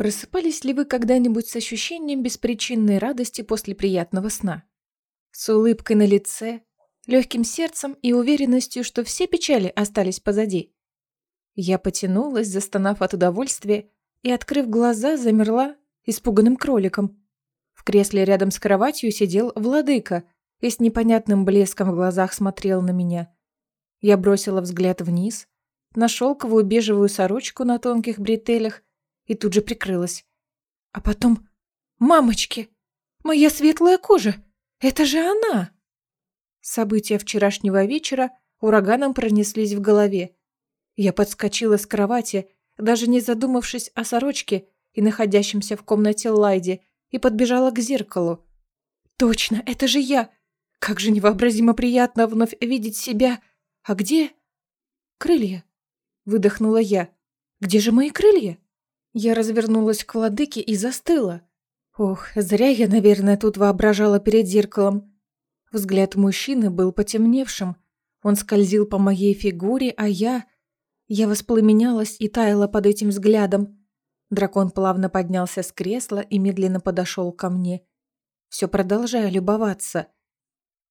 Просыпались ли вы когда-нибудь с ощущением беспричинной радости после приятного сна? С улыбкой на лице, легким сердцем и уверенностью, что все печали остались позади. Я потянулась, застонав от удовольствия, и, открыв глаза, замерла испуганным кроликом. В кресле рядом с кроватью сидел владыка и с непонятным блеском в глазах смотрел на меня. Я бросила взгляд вниз, на шелковую бежевую сорочку на тонких бретелях и тут же прикрылась. А потом... «Мамочки! Моя светлая кожа! Это же она!» События вчерашнего вечера ураганом пронеслись в голове. Я подскочила с кровати, даже не задумавшись о сорочке и находящемся в комнате Лайде, и подбежала к зеркалу. «Точно, это же я! Как же невообразимо приятно вновь видеть себя! А где...» «Крылья!» — выдохнула я. «Где же мои крылья?» Я развернулась к владыке и застыла. Ох, зря я, наверное, тут воображала перед зеркалом. Взгляд мужчины был потемневшим. Он скользил по моей фигуре, а я... Я воспламенялась и таяла под этим взглядом. Дракон плавно поднялся с кресла и медленно подошел ко мне. Все продолжая любоваться.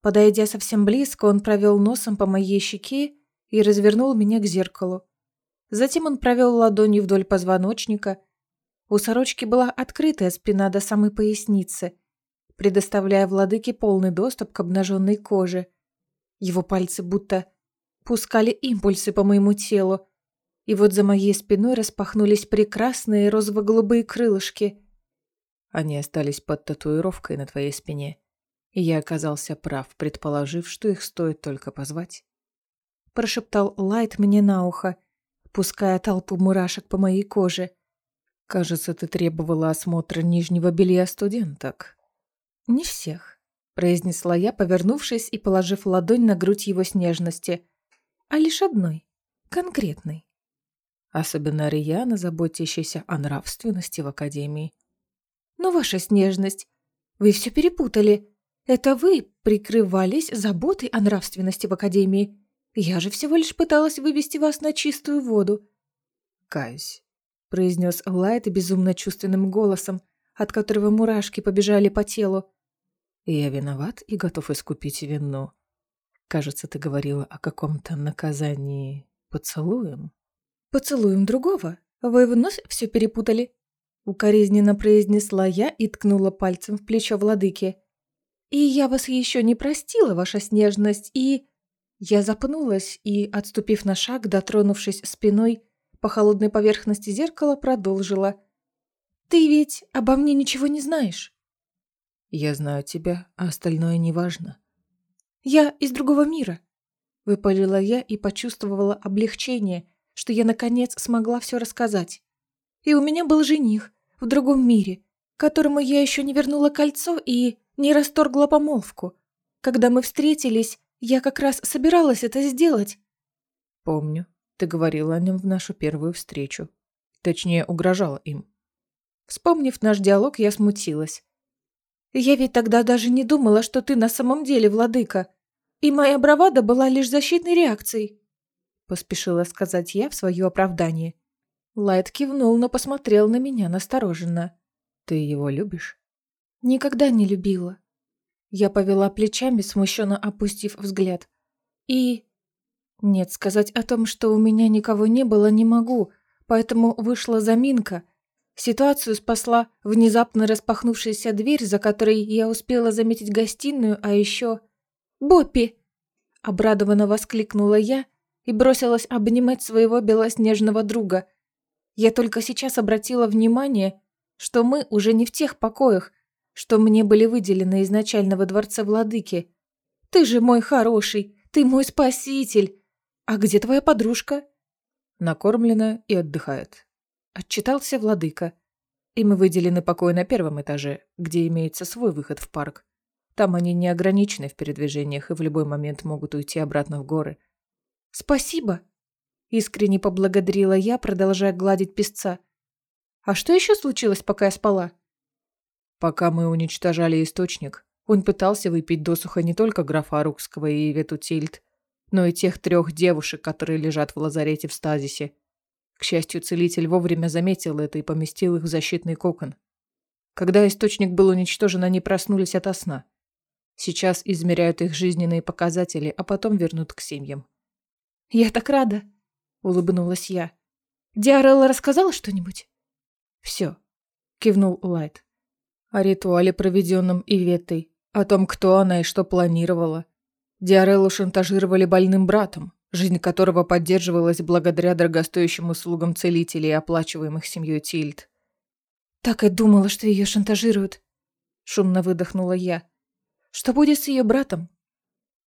Подойдя совсем близко, он провел носом по моей щеке и развернул меня к зеркалу. Затем он провел ладонью вдоль позвоночника. У сорочки была открытая спина до самой поясницы, предоставляя владыке полный доступ к обнаженной коже. Его пальцы будто пускали импульсы по моему телу, и вот за моей спиной распахнулись прекрасные розово-голубые крылышки. Они остались под татуировкой на твоей спине, и я оказался прав, предположив, что их стоит только позвать. Прошептал Лайт мне на ухо, пуская толпу мурашек по моей коже. «Кажется, ты требовала осмотра нижнего белья студенток». «Не всех», — произнесла я, повернувшись и положив ладонь на грудь его с нежности, а лишь одной, конкретной. Особенно Рияна, заботящаяся о нравственности в Академии. «Но ваша снежность, вы все перепутали. Это вы прикрывались заботой о нравственности в Академии. Я же всего лишь пыталась вывести вас на чистую воду. Каюсь, произнес Лайт безумно чувственным голосом, от которого мурашки побежали по телу. Я виноват и готов искупить вину. Кажется, ты говорила о каком-то наказании поцелуем. Поцелуем другого? Вы вновь все перепутали? Укоризненно произнесла я и ткнула пальцем в плечо владыки. И я вас еще не простила, ваша снежность, и... Я запнулась и, отступив на шаг, дотронувшись спиной по холодной поверхности зеркала, продолжила. «Ты ведь обо мне ничего не знаешь?» «Я знаю тебя, а остальное неважно». «Я из другого мира», — выпалила я и почувствовала облегчение, что я, наконец, смогла все рассказать. «И у меня был жених в другом мире, которому я еще не вернула кольцо и не расторгла помолвку. Когда мы встретились, я как раз собиралась это сделать. Помню, ты говорила о нем в нашу первую встречу. Точнее, угрожала им. Вспомнив наш диалог, я смутилась. Я ведь тогда даже не думала, что ты на самом деле владыка. И моя бравада была лишь защитной реакцией. Поспешила сказать я в свое оправдание. Лайт кивнул, но посмотрел на меня настороженно. Ты его любишь? Никогда не любила. Я повела плечами, смущенно опустив взгляд. И... Нет, сказать о том, что у меня никого не было, не могу, поэтому вышла заминка. Ситуацию спасла внезапно распахнувшаяся дверь, за которой я успела заметить гостиную, а еще... «Боппи!» Обрадованно воскликнула я и бросилась обнимать своего белоснежного друга. Я только сейчас обратила внимание, что мы уже не в тех покоях, что мне были выделены изначально во дворце владыки. Ты же мой хороший, ты мой спаситель. А где твоя подружка? Накормлена и отдыхает. Отчитался владыка. Им выделены покои на первом этаже, где имеется свой выход в парк. Там они не ограничены в передвижениях и в любой момент могут уйти обратно в горы. «Спасибо!» Искренне поблагодарила я, продолжая гладить песца. «А что еще случилось, пока я спала?» Пока мы уничтожали источник, он пытался выпить досуха не только графа Рукского и Вету Тильд, но и тех трех девушек, которые лежат в лазарете в стазисе. К счастью, целитель вовремя заметил это и поместил их в защитный кокон. Когда источник был уничтожен, они проснулись ото сна. Сейчас измеряют их жизненные показатели, а потом вернут к семьям. «Я так рада!» — улыбнулась я. «Диарелла рассказала что-нибудь?» «Все», — кивнул Лайт. «О ритуале, проведенном Иветой, о том, кто она и что планировала. Диареллу шантажировали больным братом, жизнь которого поддерживалась благодаря дорогостоящим услугам целителей, оплачиваемых семьей Тильд. «Так и думала, что ее шантажируют», — шумно выдохнула я. «Что будет с ее братом?»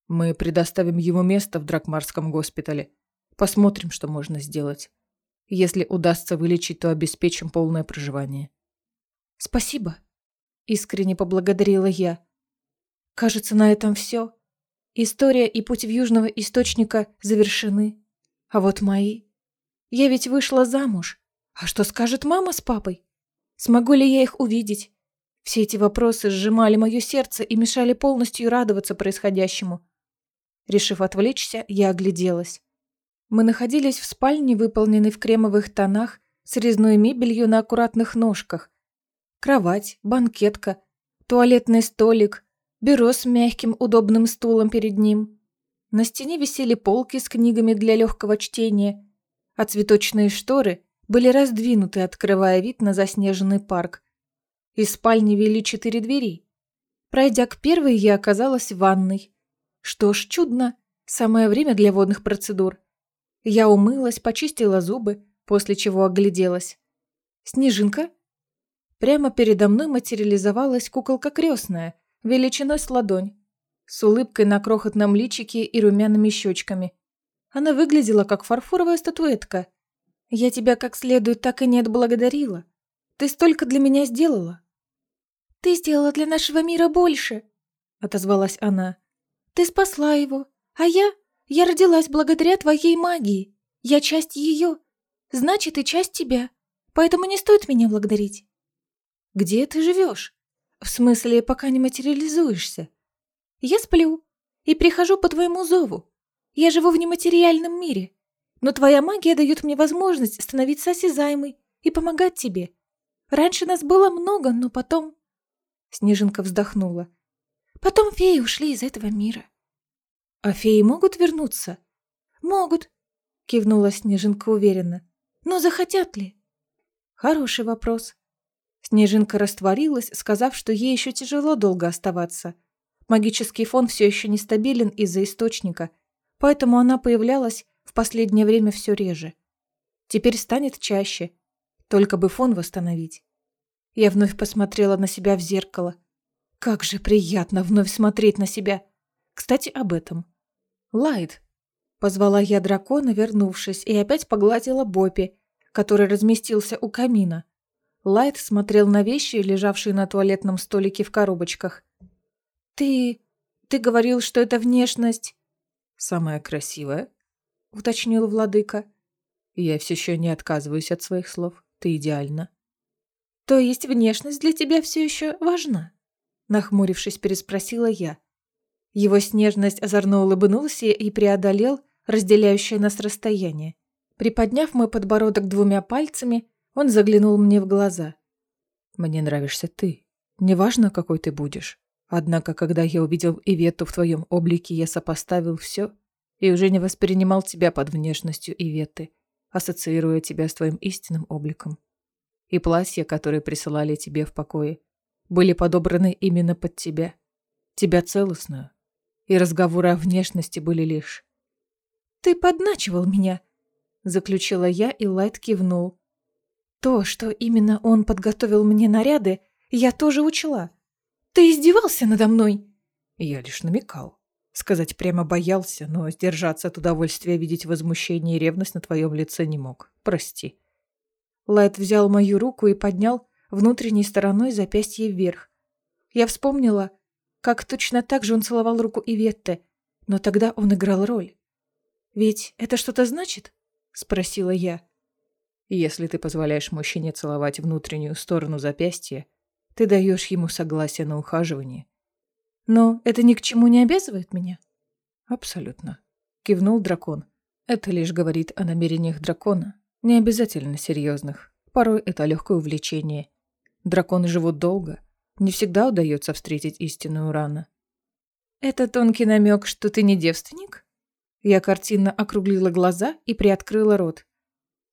«Мы предоставим ему место в Дракмарском госпитале. Посмотрим, что можно сделать. Если удастся вылечить, то обеспечим полное проживание». «Спасибо», — искренне поблагодарила я. «Кажется, на этом все. История и путь в Южного Источника завершены. А вот мои... Я ведь вышла замуж. А что скажет мама с папой? Смогу ли я их увидеть? Все эти вопросы сжимали мое сердце и мешали полностью радоваться происходящему. Решив отвлечься, я огляделась. Мы находились в спальне, выполненной в кремовых тонах, с резной мебелью на аккуратных ножках. Кровать, банкетка, туалетный столик, бюро с мягким удобным стулом перед ним. На стене висели полки с книгами для легкого чтения, а цветочные шторы были раздвинуты, открывая вид на заснеженный парк. Из спальни вели четыре двери. Пройдя к первой, я оказалась в ванной. Что ж, чудно, самое время для водных процедур. Я умылась, почистила зубы, после чего огляделась. «Снежинка?» Прямо передо мной материализовалась куколка крестная, величиной с ладонь, с улыбкой на крохотном личике и румяными щечками. Она выглядела как фарфоровая статуэтка. Я тебя как следует так и не отблагодарила. Ты столько для меня сделала. Ты сделала для нашего мира больше, отозвалась она. Ты спасла его, а я... Я родилась благодаря твоей магии. Я часть ее. Значит, и часть тебя. Поэтому не стоит меня благодарить. Где ты живешь? В смысле, пока не материализуешься. Я сплю и прихожу по твоему зову. Я живу в нематериальном мире, но твоя магия дает мне возможность становиться осязаемой и помогать тебе. Раньше нас было много, но потом...» Снежинка вздохнула. «Потом феи ушли из этого мира». «А феи могут вернуться?» «Могут», — кивнула Снежинка уверенно. «Но захотят ли?» «Хороший вопрос», Снежинка растворилась, сказав, что ей еще тяжело долго оставаться. Магический фон все еще нестабилен из-за источника, поэтому она появлялась в последнее время все реже. Теперь станет чаще, только бы фон восстановить. Я вновь посмотрела на себя в зеркало. Как же приятно вновь смотреть на себя. Кстати, об этом. Лайт. Позвала я дракона, вернувшись, и опять погладила Боппи, который разместился у камина. Лайт смотрел на вещи, лежавшие на туалетном столике в коробочках. «Ты... ты говорил, что это внешность...» «Самая красивая», — уточнил владыка. «Я все еще не отказываюсь от своих слов. Ты идеальна». «То есть внешность для тебя все еще важна?» Нахмурившись, переспросила я. Его снежность озорно улыбнулся и преодолел разделяющее нас расстояние. Приподняв мой подбородок двумя пальцами, он заглянул мне в глаза. «Мне нравишься ты. Неважно, какой ты будешь. Однако, когда я увидел Ивету в твоем облике, я сопоставил все и уже не воспринимал тебя под внешностью Иветы, ассоциируя тебя с твоим истинным обликом. И платья, которые присылали тебе в покое, были подобраны именно под тебя, тебя целостную. И разговоры о внешности были лишь... «Ты подначивал меня», — заключила я, и Лайт кивнул. То, что именно он подготовил мне наряды, я тоже учла. Ты издевался надо мной? Я лишь намекал. Сказать прямо боялся, но сдержаться от удовольствия видеть возмущение и ревность на твоем лице не мог. Прости. Лайт взял мою руку и поднял внутренней стороной запястье вверх. Я вспомнила, как точно так же он целовал руку Иветты, но тогда он играл роль. «Ведь это что-то значит?» — спросила я. Если ты позволяешь мужчине целовать внутреннюю сторону запястья, ты даешь ему согласие на ухаживание. Но это ни к чему не обязывает меня? Абсолютно. Кивнул дракон. Это лишь говорит о намерениях дракона. Не обязательно серьезных. Порой это легкое увлечение. Драконы живут долго. Не всегда удается встретить истинную рано. Это тонкий намек, что ты не девственник? Я картинно округлила глаза и приоткрыла рот.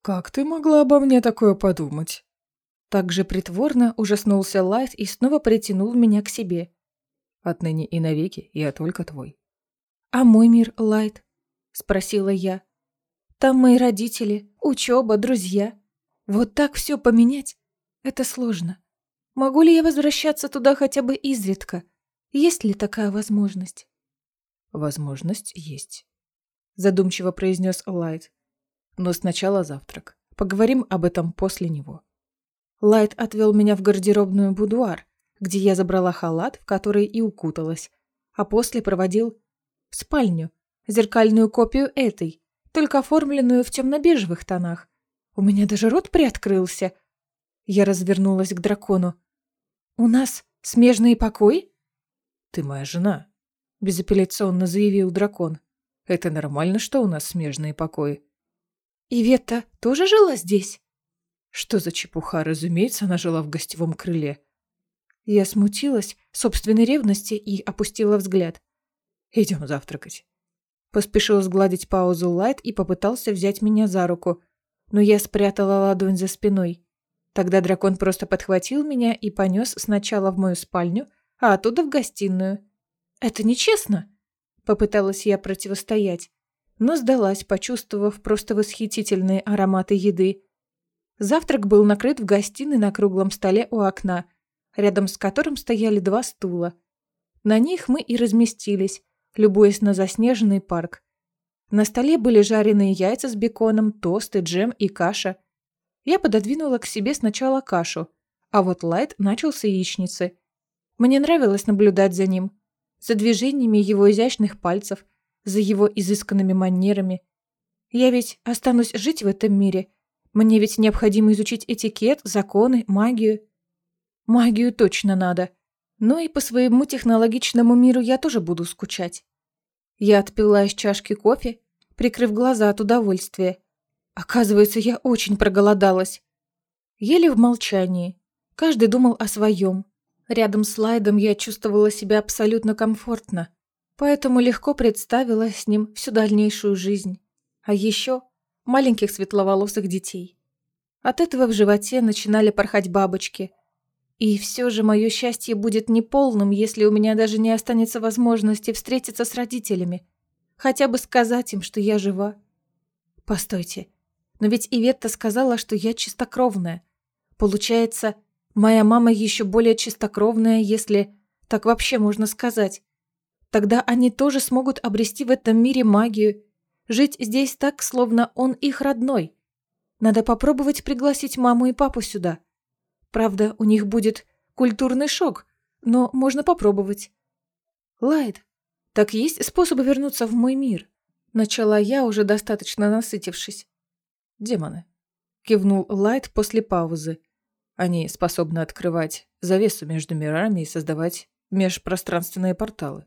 «Как ты могла обо мне такое подумать?» Так же притворно ужаснулся Лайт и снова притянул меня к себе. «Отныне и навеки я только твой». «А мой мир, Лайт?» – спросила я. «Там мои родители, учеба, друзья. Вот так все поменять – это сложно. Могу ли я возвращаться туда хотя бы изредка? Есть ли такая возможность?» «Возможность есть», – задумчиво произнес Лайт. «Но сначала завтрак. Поговорим об этом после него». Лайт отвел меня в гардеробную будуар, где я забрала халат, в который и укуталась, а после проводил в спальню, зеркальную копию этой, только оформленную в темно-бежевых тонах. У меня даже рот приоткрылся. Я развернулась к дракону. «У нас смежные покои?» «Ты моя жена», — безапелляционно заявил дракон. «Это нормально, что у нас смежные покои?» «Иветта тоже жила здесь?» Что за чепуха, разумеется, она жила в гостевом крыле. Я смутилась собственной ревности и опустила взгляд. «Идем завтракать». Поспешил сгладить паузу Лайт и попытался взять меня за руку, но я спрятала ладонь за спиной. Тогда дракон просто подхватил меня и понес сначала в мою спальню, а оттуда в гостиную. «Это нечестно!» Попыталась я противостоять, но сдалась, почувствовав просто восхитительные ароматы еды. Завтрак был накрыт в гостиной на круглом столе у окна, рядом с которым стояли два стула. На них мы и разместились, любуясь на заснеженный парк. На столе были жареные яйца с беконом, тосты, джем и каша. Я пододвинула к себе сначала кашу, а вот Лайт начал с яичницы. Мне нравилось наблюдать за ним, за движениями его изящных пальцев, за его изысканными манерами. Я ведь останусь жить в этом мире – мне ведь необходимо изучить этикет, законы, магию. Магию точно надо. Но и по своему технологичному миру я тоже буду скучать. Я отпила из чашки кофе, прикрыв глаза от удовольствия. Оказывается, я очень проголодалась. Ели в молчании. Каждый думал о своем. Рядом с Лайдом я чувствовала себя абсолютно комфортно, поэтому легко представила с ним всю дальнейшую жизнь. А еще маленьких светловолосых детей. От этого в животе начинали порхать бабочки. И все же мое счастье будет неполным, если у меня даже не останется возможности встретиться с родителями. Хотя бы сказать им, что я жива. Постойте, но ведь Иветта сказала, что я чистокровная. Получается, моя мама еще более чистокровная, если так вообще можно сказать. Тогда они тоже смогут обрести в этом мире магию Жить здесь так, словно он их родной. Надо попробовать пригласить маму и папу сюда. Правда, у них будет культурный шок, но можно попробовать. Лайд, так есть способы вернуться в мой мир? Начала я, уже достаточно насытившись. Демоны. Кивнул Лайт после паузы. Они способны открывать завесу между мирами и создавать межпространственные порталы.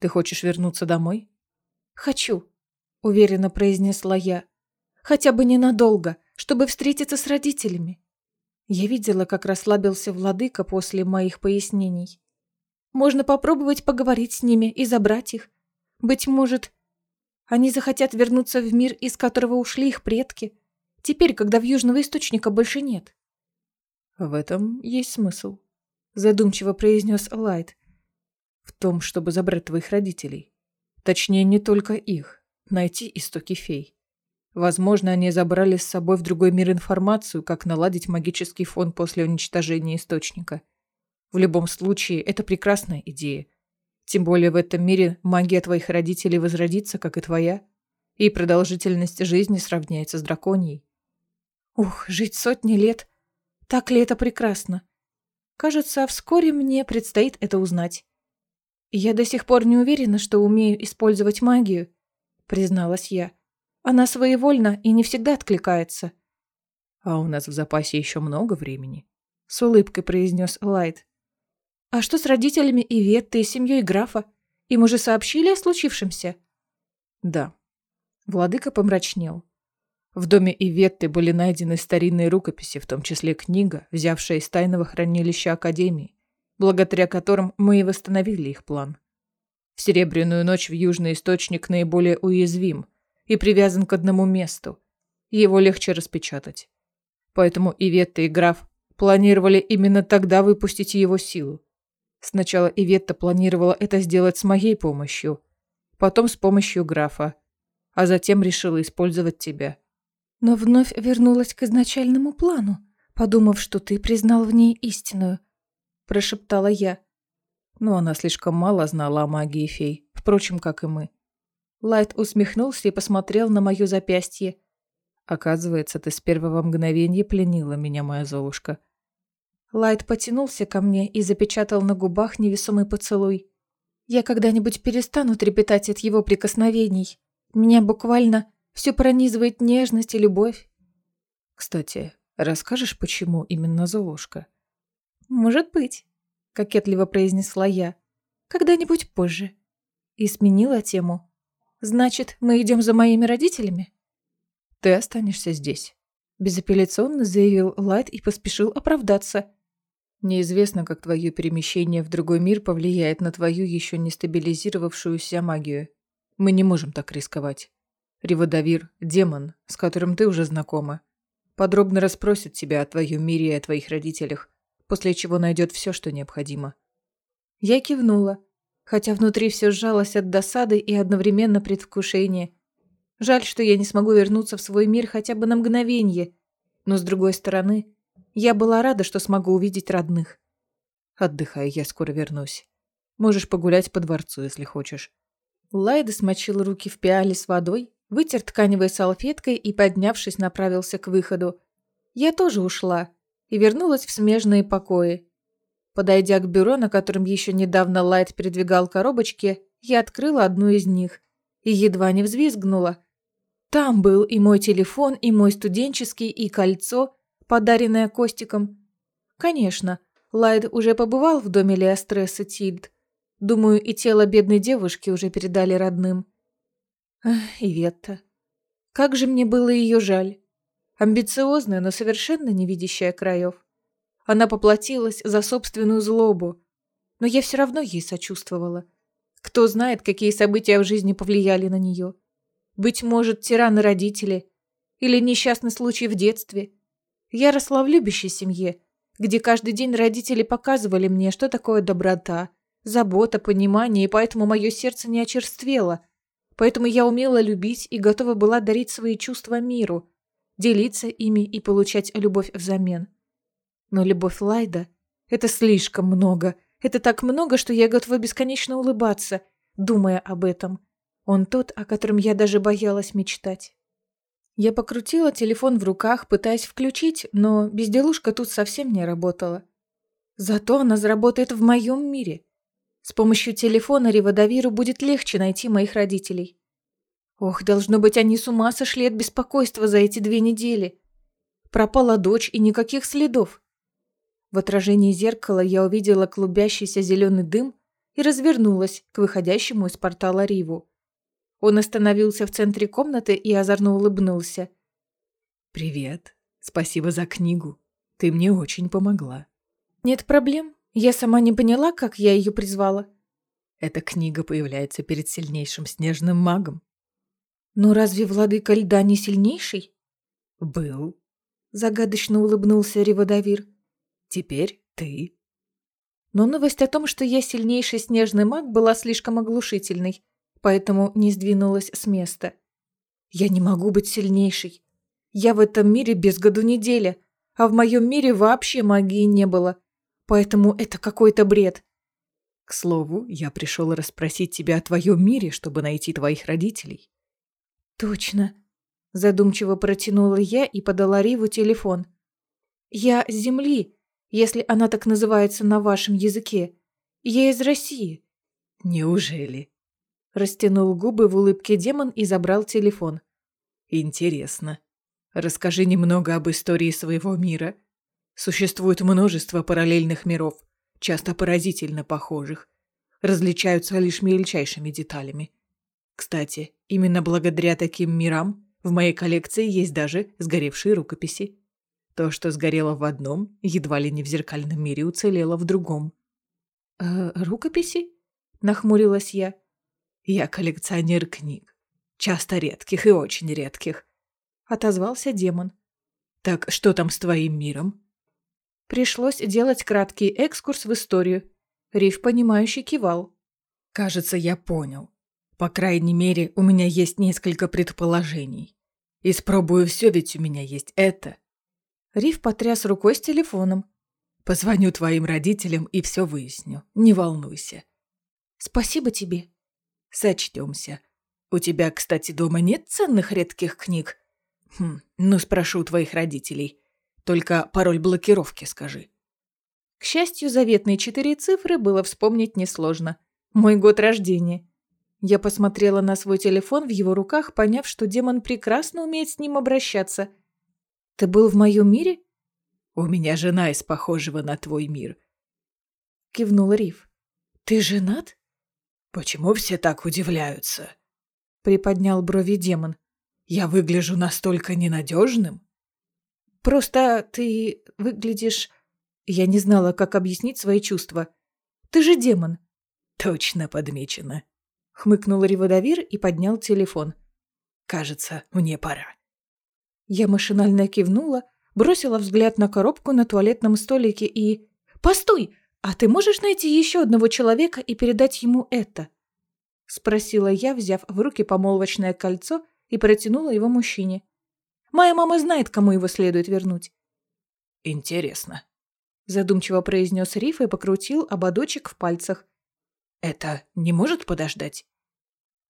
Ты хочешь вернуться домой? Хочу уверенно произнесла я. Хотя бы ненадолго, чтобы встретиться с родителями. Я видела, как расслабился владыка после моих пояснений. Можно попробовать поговорить с ними и забрать их. Быть может, они захотят вернуться в мир, из которого ушли их предки, теперь, когда в Южного Источника больше нет. В этом есть смысл, задумчиво произнес Лайт. В том, чтобы забрать твоих родителей. Точнее, не только их найти истоки фей. Возможно, они забрали с собой в другой мир информацию, как наладить магический фон после уничтожения источника. В любом случае, это прекрасная идея. Тем более в этом мире магия твоих родителей возродится, как и твоя, и продолжительность жизни сравняется с драконьей. Ух, жить сотни лет. Так ли это прекрасно? Кажется, вскоре мне предстоит это узнать. Я до сих пор не уверена, что умею использовать магию, призналась я. Она своевольна и не всегда откликается. А у нас в запасе еще много времени, с улыбкой произнес Лайт. А что с родителями Иветты и семьей графа? Им уже сообщили о случившемся? Да. Владыка помрачнел. В доме Иветты были найдены старинные рукописи, в том числе книга, взявшая из тайного хранилища Академии, благодаря которым мы и восстановили их план. В Серебряную ночь в Южный Источник наиболее уязвим и привязан к одному месту. Его легче распечатать. Поэтому Иветта и граф планировали именно тогда выпустить его силу. Сначала Иветта планировала это сделать с моей помощью, потом с помощью графа, а затем решила использовать тебя. Но вновь вернулась к изначальному плану, подумав, что ты признал в ней истинную, прошептала я. Но она слишком мало знала о магии фей, впрочем, как и мы. Лайт усмехнулся и посмотрел на мое запястье. Оказывается, ты с первого мгновения пленила меня, моя Золушка. Лайт потянулся ко мне и запечатал на губах невесомый поцелуй. Я когда-нибудь перестану трепетать от его прикосновений. Меня буквально всю пронизывает нежность и любовь. Кстати, расскажешь, почему именно Золушка? Может быть, кокетливо произнесла я. Когда-нибудь позже. И сменила тему. Значит, мы идем за моими родителями? Ты останешься здесь. Безапелляционно заявил Лайт и поспешил оправдаться. Неизвестно, как твое перемещение в другой мир повлияет на твою еще не стабилизировавшуюся магию. Мы не можем так рисковать. Риводавир – демон, с которым ты уже знакома. Подробно расспросит тебя о твоем мире и о твоих родителях, после чего найдет все, что необходимо. Я кивнула, хотя внутри все сжалось от досады и одновременно предвкушения. Жаль, что я не смогу вернуться в свой мир хотя бы на мгновение, но с другой стороны, я была рада, что смогу увидеть родных. Отдыхай, я скоро вернусь. Можешь погулять по дворцу, если хочешь. Лайт смочил руки в пиале с водой, вытер тканевой салфеткой и, поднявшись, направился к выходу. Я тоже ушла и вернулась в смежные покои. Подойдя к бюро, на котором еще недавно Лайт передвигал коробочки, я открыла одну из них и едва не взвизгнула. Там был и мой телефон, и мой студенческий, и кольцо, подаренное Костиком. Конечно, Лайт уже побывал в доме Леостресса Тильд. Думаю, и тело бедной девушки уже передали родным. Эх, Иветта. Как же мне было ее жаль. Амбициозная, но совершенно не видящая краев. Она поплатилась за собственную злобу. Но я все равно ей сочувствовала. Кто знает, какие события в жизни повлияли на нее. Быть может, тираны родители. Или несчастный случай в детстве. Я росла в любящей семье, где каждый день родители показывали мне, что такое доброта, забота, понимание, и поэтому мое сердце не очерствело. Поэтому я умела любить и готова была дарить свои чувства миру, делиться ими и получать любовь взамен. Но любовь Лайда – это слишком много. Это так много, что я готова бесконечно улыбаться, думая об этом. Он тот, о котором я даже боялась мечтать. Я покрутила телефон в руках, пытаясь включить, но безделушка тут совсем не работала. Зато она заработает в моем мире. С помощью телефона Риводавиру будет легче найти моих родителей. Ох, должно быть, они с ума сошли от беспокойства за эти две недели. Пропала дочь и никаких следов. В отражении зеркала я увидела клубящийся зеленый дым и развернулась к выходящему из портала Риву. Он остановился в центре комнаты и озорно улыбнулся. «Привет. Спасибо за книгу. Ты мне очень помогла». «Нет проблем. Я сама не поняла, как я ее призвала». «Эта книга появляется перед сильнейшим снежным магом». «Но разве владыка льда не сильнейший?» «Был», — загадочно улыбнулся Риводавир. «Теперь ты». Но новость о том, что я сильнейший снежный маг, была слишком оглушительной поэтому не сдвинулась с места. Я не могу быть сильнейшей. Я в этом мире без году неделя, а в моем мире вообще магии не было. Поэтому это какой-то бред. К слову, я пришел расспросить тебя о твоем мире, чтобы найти твоих родителей. Точно. Задумчиво протянула я и подала Риву телефон. Я с Земли, если она так называется на вашем языке. Я из России. Неужели? Растянул губы в улыбке демон и забрал телефон. Интересно. Расскажи немного об истории своего мира. Существует множество параллельных миров, часто поразительно похожих. Различаются лишь мельчайшими деталями. Кстати, именно благодаря таким мирам В моей коллекции есть даже сгоревшие рукописи. То, что сгорело в одном, едва ли не в зеркальном мире уцелело в другом. «Э, «Рукописи?» – нахмурилась я. «Я коллекционер книг. Часто редких и очень редких», – отозвался демон. «Так что там с твоим миром?» Пришлось делать краткий экскурс в историю. Риф, понимающий, кивал. «Кажется, я понял. По крайней мере, у меня есть несколько предположений. Испробую все, ведь у меня есть это». Риф потряс рукой с телефоном. «Позвоню твоим родителям и все выясню. Не волнуйся». «Спасибо тебе». «Сочтемся. У тебя, кстати, дома нет ценных редких книг?» «Хм, ну спрошу у твоих родителей. Только пароль блокировки скажи». К счастью, заветные четыре цифры было вспомнить несложно. Мой год рождения. Я посмотрела на свой телефон в его руках, поняв, что демон прекрасно умеет с ним обращаться. «Ты был в моем мире?» «У меня жена из похожего на твой мир», — кивнул Риф. «Ты женат?» «Почему все так удивляются?» — приподнял брови демон. «Я выгляжу настолько ненадежным?» Просто ты выглядишь... Я не знала, как объяснить свои чувства. Ты же демон. Точно подмечено. Хмыкнул Риводавир и поднял телефон. Кажется, мне пора. Я машинально кивнула, бросила взгляд на коробку на туалетном столике и... «Постой! А ты можешь найти еще одного человека и передать ему это?» Спросила я, взяв в руки помолвочное кольцо и протянула его мужчине. Моя мама знает, кому его следует вернуть». «Интересно», – задумчиво произнес Риф и покрутил ободочек в пальцах. «Это не может подождать?»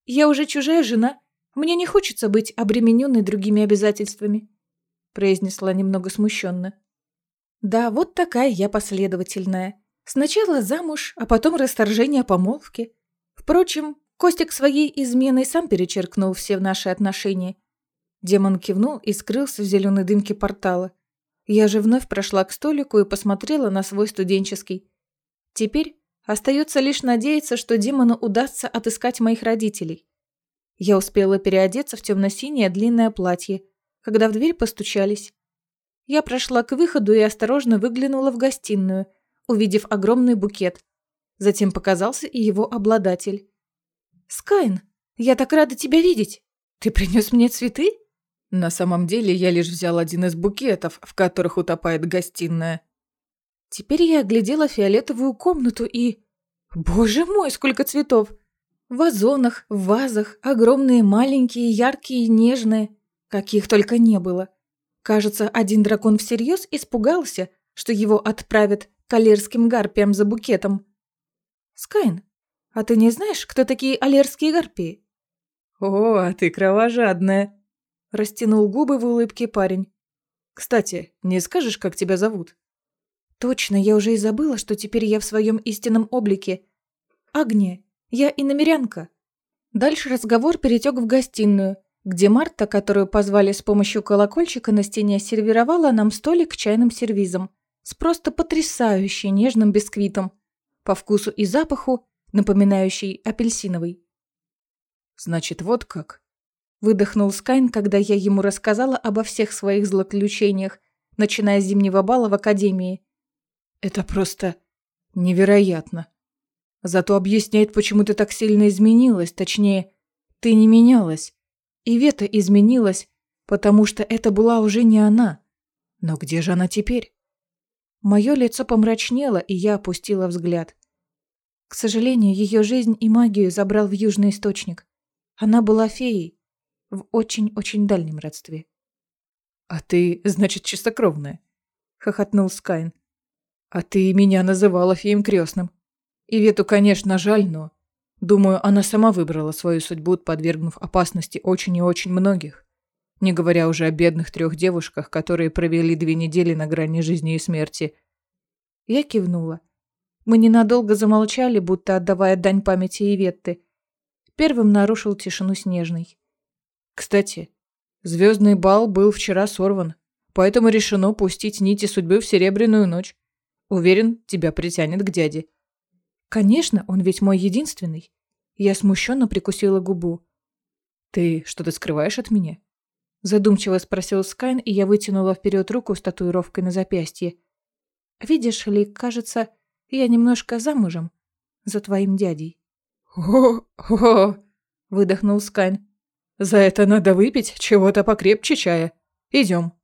«Я уже чужая жена. Мне не хочется быть обремененной другими обязательствами», – произнесла немного смущенно. «Да, вот такая я последовательная. Сначала замуж, а потом расторжение помолвки. Впрочем, Костик своей изменой сам перечеркнул все наши отношения – Демон кивнул и скрылся в зеленой дымке портала. Я же вновь прошла к столику и посмотрела на свой студенческий. Теперь остается лишь надеяться, что демону удастся отыскать моих родителей. Я успела переодеться в темно-синее длинное платье, когда в дверь постучались. Я прошла к выходу и осторожно выглянула в гостиную, увидев огромный букет. Затем показался и его обладатель. «Скайн, я так рада тебя видеть! Ты принес мне цветы?» На самом деле я лишь взял один из букетов, в которых утопает гостиная. Теперь я оглядела фиолетовую комнату и... Боже мой, сколько цветов! В вазонах, в вазах, огромные, маленькие, яркие, нежные. Каких только не было. Кажется, один дракон всерьез испугался, что его отправят к алерским гарпиям за букетом. Скайн, а ты не знаешь, кто такие алерские гарпии? О, а ты кровожадная, Растянул губы в улыбке парень. «Кстати, не скажешь, как тебя зовут?» «Точно, я уже и забыла, что теперь я в своем истинном облике. Агния, я иномерянка». Дальше разговор перетек в гостиную, где Марта, которую позвали с помощью колокольчика на стене, сервировала нам столик чайным сервизом с просто потрясающе нежным бисквитом, по вкусу и запаху, напоминающий апельсиновый. «Значит, вот как?» Выдохнул Скайн, когда я ему рассказала обо всех своих злоключениях, начиная с зимнего бала в академии. Это просто невероятно. Зато объясняет, почему ты так сильно изменилась, точнее, ты не менялась. И Вета изменилась, потому что это была уже не она. Но где же она теперь? Мое лицо помрачнело, и я опустила взгляд. К сожалению, ее жизнь и магию забрал в Южный Источник. Она была феей, в очень-очень дальнем родстве. «А ты, значит, чистокровная?» — хохотнул Скайн. «А ты меня называла феем крестным. И Вету, конечно, жаль, но... Думаю, она сама выбрала свою судьбу, подвергнув опасности очень и очень многих. Не говоря уже о бедных трех девушках, которые провели две недели на грани жизни и смерти». Я кивнула. Мы ненадолго замолчали, будто отдавая дань памяти Иветты. Первым нарушил тишину Снежный. Кстати, звездный бал был вчера сорван, поэтому решено пустить нити судьбы в серебряную ночь. Уверен, тебя притянет к дяде. Конечно, он ведь мой единственный. Я смущенно прикусила губу. Ты что-то скрываешь от меня? Задумчиво спросил Скайн, и я вытянула вперед руку с татуировкой на запястье. «Видишь ли, кажется, я немножко замужем за твоим дядей». «О-о-о!» — выдохнул Скайн. «За это надо выпить чего-то покрепче чая. Идем».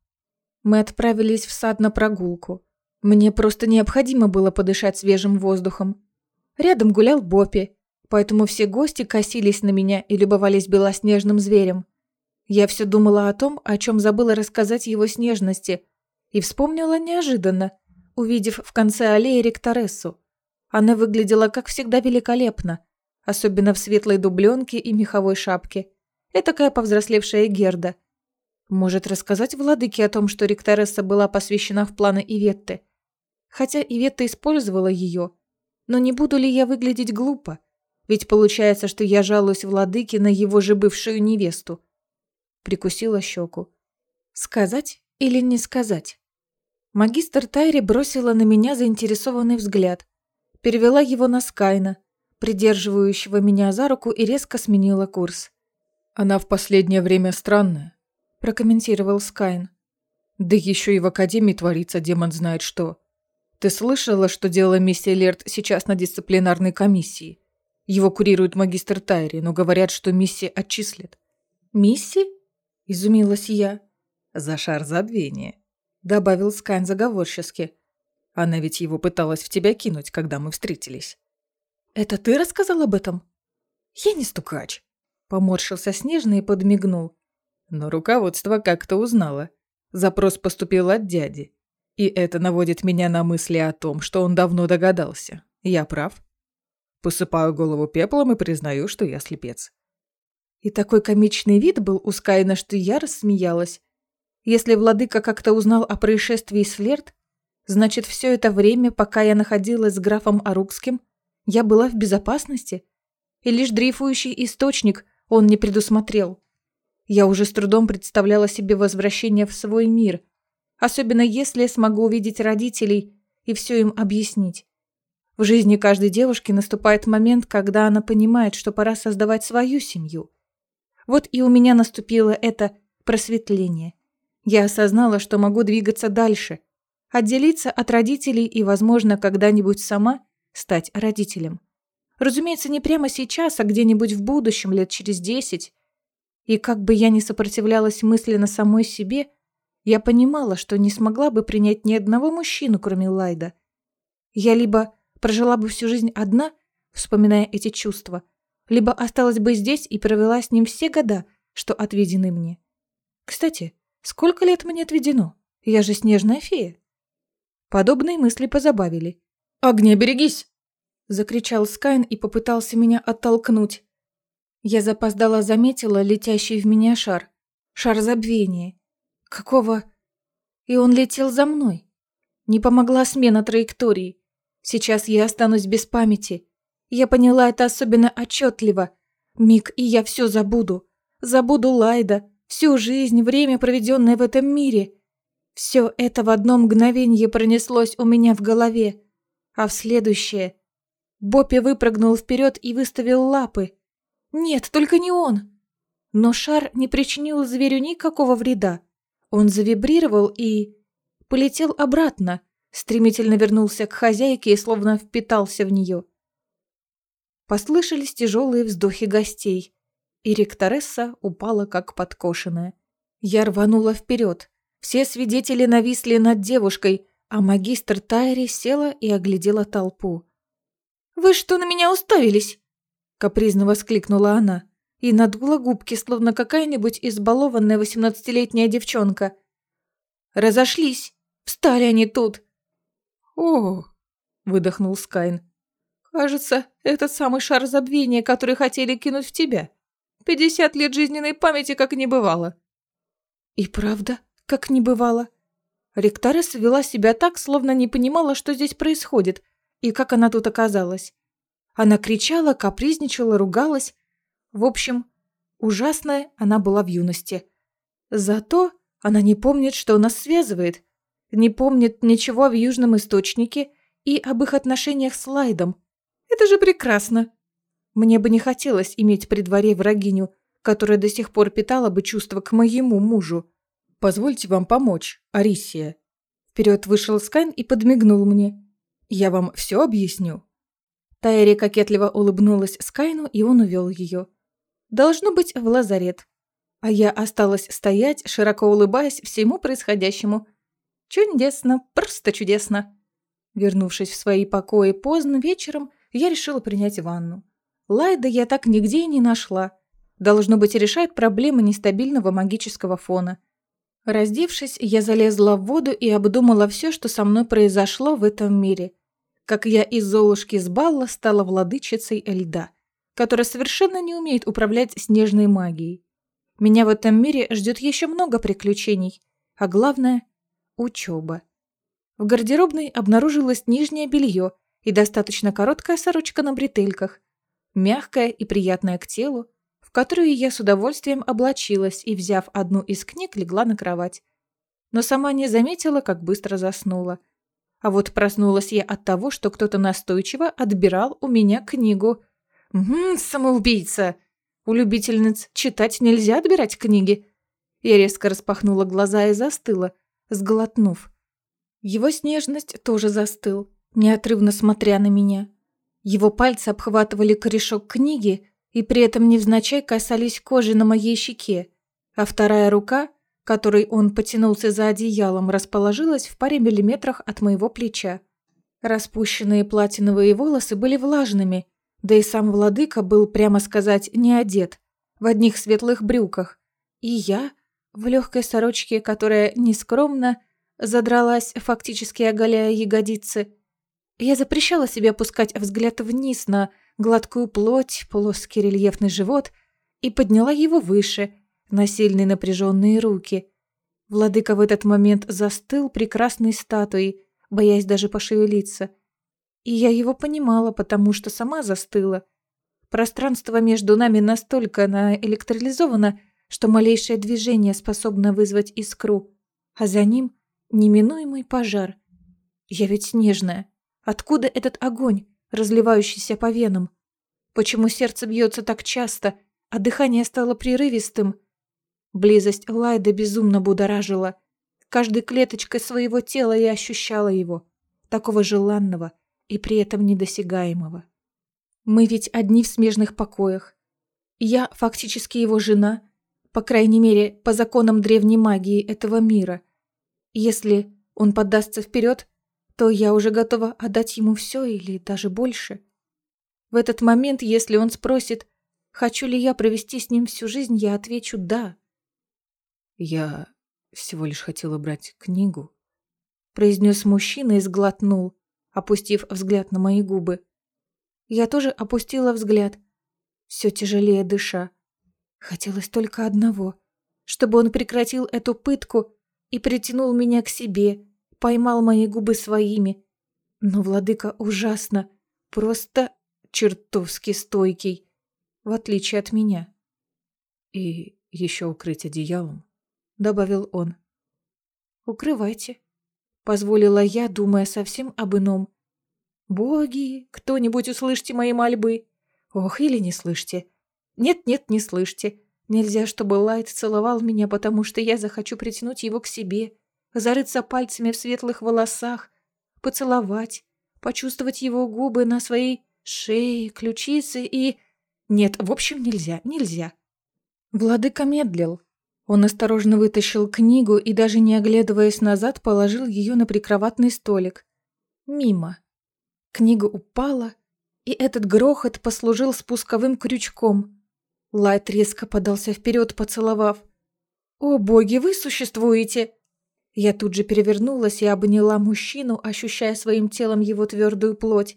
Мы отправились в сад на прогулку. Мне просто необходимо было подышать свежим воздухом. Рядом гулял Боппи, поэтому все гости косились на меня и любовались белоснежным зверем. Я все думала о том, о чем забыла рассказать его снежности, и вспомнила неожиданно, увидев в конце аллеи ректорессу. Она выглядела, как всегда, великолепно, особенно в светлой дубленке и меховой шапке. Этакая повзрослевшая Герда. Может рассказать владыке о том, что ректоресса была посвящена в планы Иветты. Хотя Иветта использовала ее. Но не буду ли я выглядеть глупо? Ведь получается, что я жалуюсь владыке на его же бывшую невесту прикусила щеку. Сказать или не сказать? Магистр Тайри бросила на меня заинтересованный взгляд, перевела его на Скайна, придерживающего меня за руку и резко сменила курс. «Она в последнее время странная», – прокомментировал Скайн. «Да еще и в Академии творится демон знает что. Ты слышала, что делала миссия Лерт сейчас на дисциплинарной комиссии? Его курирует магистр Тайри, но говорят, что миссия отчислят». «Миссии?» – изумилась я. «За шар забвения», – добавил Скайн заговорчески. «Она ведь его пыталась в тебя кинуть, когда мы встретились». «Это ты рассказал об этом?» «Я не стукач», – поморщился Снежный и подмигнул. Но руководство как-то узнало. Запрос поступил от дяди. И это наводит меня на мысли о том, что он давно догадался. Я прав? Посыпаю голову пеплом и признаю, что я слепец. И такой комичный вид был у Скайна, что я рассмеялась. Если владыка как-то узнал о происшествии с Флерт, значит, все это время, пока я находилась с графом Арукским, я была в безопасности, и лишь дрейфующий источник он не предусмотрел. Я уже с трудом представляла себе возвращение в свой мир, особенно если смогу увидеть родителей и все им объяснить. В жизни каждой девушки наступает момент, когда она понимает, что пора создавать свою семью – вот и у меня наступило это просветление. Я осознала, что могу двигаться дальше, отделиться от родителей и, возможно, когда-нибудь сама стать родителем. Разумеется, не прямо сейчас, а где-нибудь в будущем, лет через десять. И как бы я ни сопротивлялась мысленно самой себе, я понимала, что не смогла бы принять ни одного мужчину, кроме Лайда. Я либо прожила бы всю жизнь одна, вспоминая эти чувства – либо осталась бы здесь и провела с ним все года, что отведены мне. Кстати, сколько лет мне отведено? Я же снежная фея. Подобные мысли позабавили. «Огня, берегись!» Закричал Скайн и попытался меня оттолкнуть. Я запоздала заметила летящий в меня шар. Шар забвения. Какого... И он летел за мной. Не помогла смена траектории. Сейчас я останусь без памяти. Я поняла это особенно отчетливо. Миг, и я все забуду. Забуду Лайда, всю жизнь, время, проведенное в этом мире. Все это в одно мгновение пронеслось у меня в голове. А в следующее... Боппи выпрыгнул вперед и выставил лапы. Нет, только не он. Но шар не причинил зверю никакого вреда. Он завибрировал и... полетел обратно, стремительно вернулся к хозяйке и словно впитался в нее. Послышались тяжелые вздохи гостей, и ректоресса упала как подкошенная. Я рванула вперед. Все свидетели нависли над девушкой, а магистр Тайри села и оглядела толпу. «Вы что на меня уставились?» Капризно воскликнула она и надула губки, словно какая-нибудь избалованная восемнадцатилетняя девчонка. «Разошлись! Встали они тут!» «О!» – выдохнул Скайн. Кажется, этот самый шар забвения, который хотели кинуть в тебя. Пятьдесят лет жизненной памяти как не бывало. И правда, как не бывало. Ректорес вела себя так, словно не понимала, что здесь происходит, и как она тут оказалась. Она кричала, капризничала, ругалась. В общем, ужасная она была в юности. Зато она не помнит, что нас связывает, не помнит ничего в Южном Источнике и об их отношениях с Лайдом. Это же прекрасно. Мне бы не хотелось иметь при дворе врагиню, которая до сих пор питала бы чувства к моему мужу. «Позвольте вам помочь, Арисия». Вперед вышел Скайн и подмигнул мне. «Я вам все объясню». Тайри кокетливо улыбнулась Скайну, и он увел ее. Должно быть, в лазарет. А я осталась стоять, широко улыбаясь всему происходящему. Чудесно, просто чудесно. Вернувшись в свои покои поздно вечером, я решила принять ванну. Лайда я так нигде и не нашла. Должно быть, решает проблемы нестабильного магического фона. Раздевшись, я залезла в воду и обдумала все, что со мной произошло в этом мире. Как я из Золушки с Балла стала владычицей льда, которая совершенно не умеет управлять снежной магией. Меня в этом мире ждет еще много приключений, а главное – учеба. В гардеробной обнаружилось нижнее белье и достаточно короткая сорочка на бретельках, мягкая и приятная к телу, в которую я с удовольствием облачилась и, взяв одну из книг, легла на кровать. Но сама не заметила, как быстро заснула. А вот проснулась я от того, что кто-то настойчиво отбирал у меня книгу. «Угу, самоубийца! У любительниц читать нельзя отбирать книги!» Я резко распахнула глаза и застыла, сглотнув. Его снежность тоже застыл, неотрывно смотря на меня. Его пальцы обхватывали корешок книги и при этом невзначай касались кожи на моей щеке, а вторая рука, которой он потянулся за одеялом, расположилась в паре миллиметрах от моего плеча. Распущенные платиновые волосы были влажными, да и сам владыка был, прямо сказать, не одет, в одних светлых брюках, и я в легкой сорочке, которая нескромно задралась, фактически оголяя ягодицы, я запрещала себе опускать взгляд вниз на гладкую плоть, плоский рельефный живот и подняла его выше, на сильные напряженные руки. Владыка в этот момент застыл прекрасной статуей, боясь даже пошевелиться. И я его понимала, потому что сама застыла. Пространство между нами настолько наэлектролизовано, что малейшее движение способно вызвать искру, а за ним неминуемый пожар. Я ведь нежная. Откуда этот огонь, разливающийся по венам? Почему сердце бьется так часто, а дыхание стало прерывистым? Близость Лайда безумно будоражила. Каждой клеточкой своего тела я ощущала его, такого желанного и при этом недосягаемого. Мы ведь одни в смежных покоях. Я фактически его жена, по крайней мере, по законам древней магии этого мира. Если он поддастся вперед, то я уже готова отдать ему все или даже больше. В этот момент, если он спросит, хочу ли я провести с ним всю жизнь, я отвечу «да». «Я всего лишь хотела брать книгу», — произнес мужчина и сглотнул, опустив взгляд на мои губы. Я тоже опустила взгляд, все тяжелее дыша. Хотелось только одного, чтобы он прекратил эту пытку и притянул меня к себе, поймал мои губы своими. Но владыка ужасно, просто чертовски стойкий, в отличие от меня. И еще укрыть одеялом, добавил он. Укрывайте, позволила я, думая совсем об ином. Боги, кто-нибудь услышьте мои мольбы. Ох, или не слышите. Нет-нет, не слышите. Нельзя, чтобы Лайт целовал меня, потому что я захочу притянуть его к себе зарыться пальцами в светлых волосах, поцеловать, почувствовать его губы на своей шее, ключице и... Нет, в общем, нельзя, нельзя. Владыка медлил. Он осторожно вытащил книгу и, даже не оглядываясь назад, положил ее на прикроватный столик. Мимо. Книга упала, и этот грохот послужил спусковым крючком. Лайт резко подался вперед, поцеловав. «О, боги, вы существуете!» Я тут же перевернулась и обняла мужчину, ощущая своим телом его твердую плоть.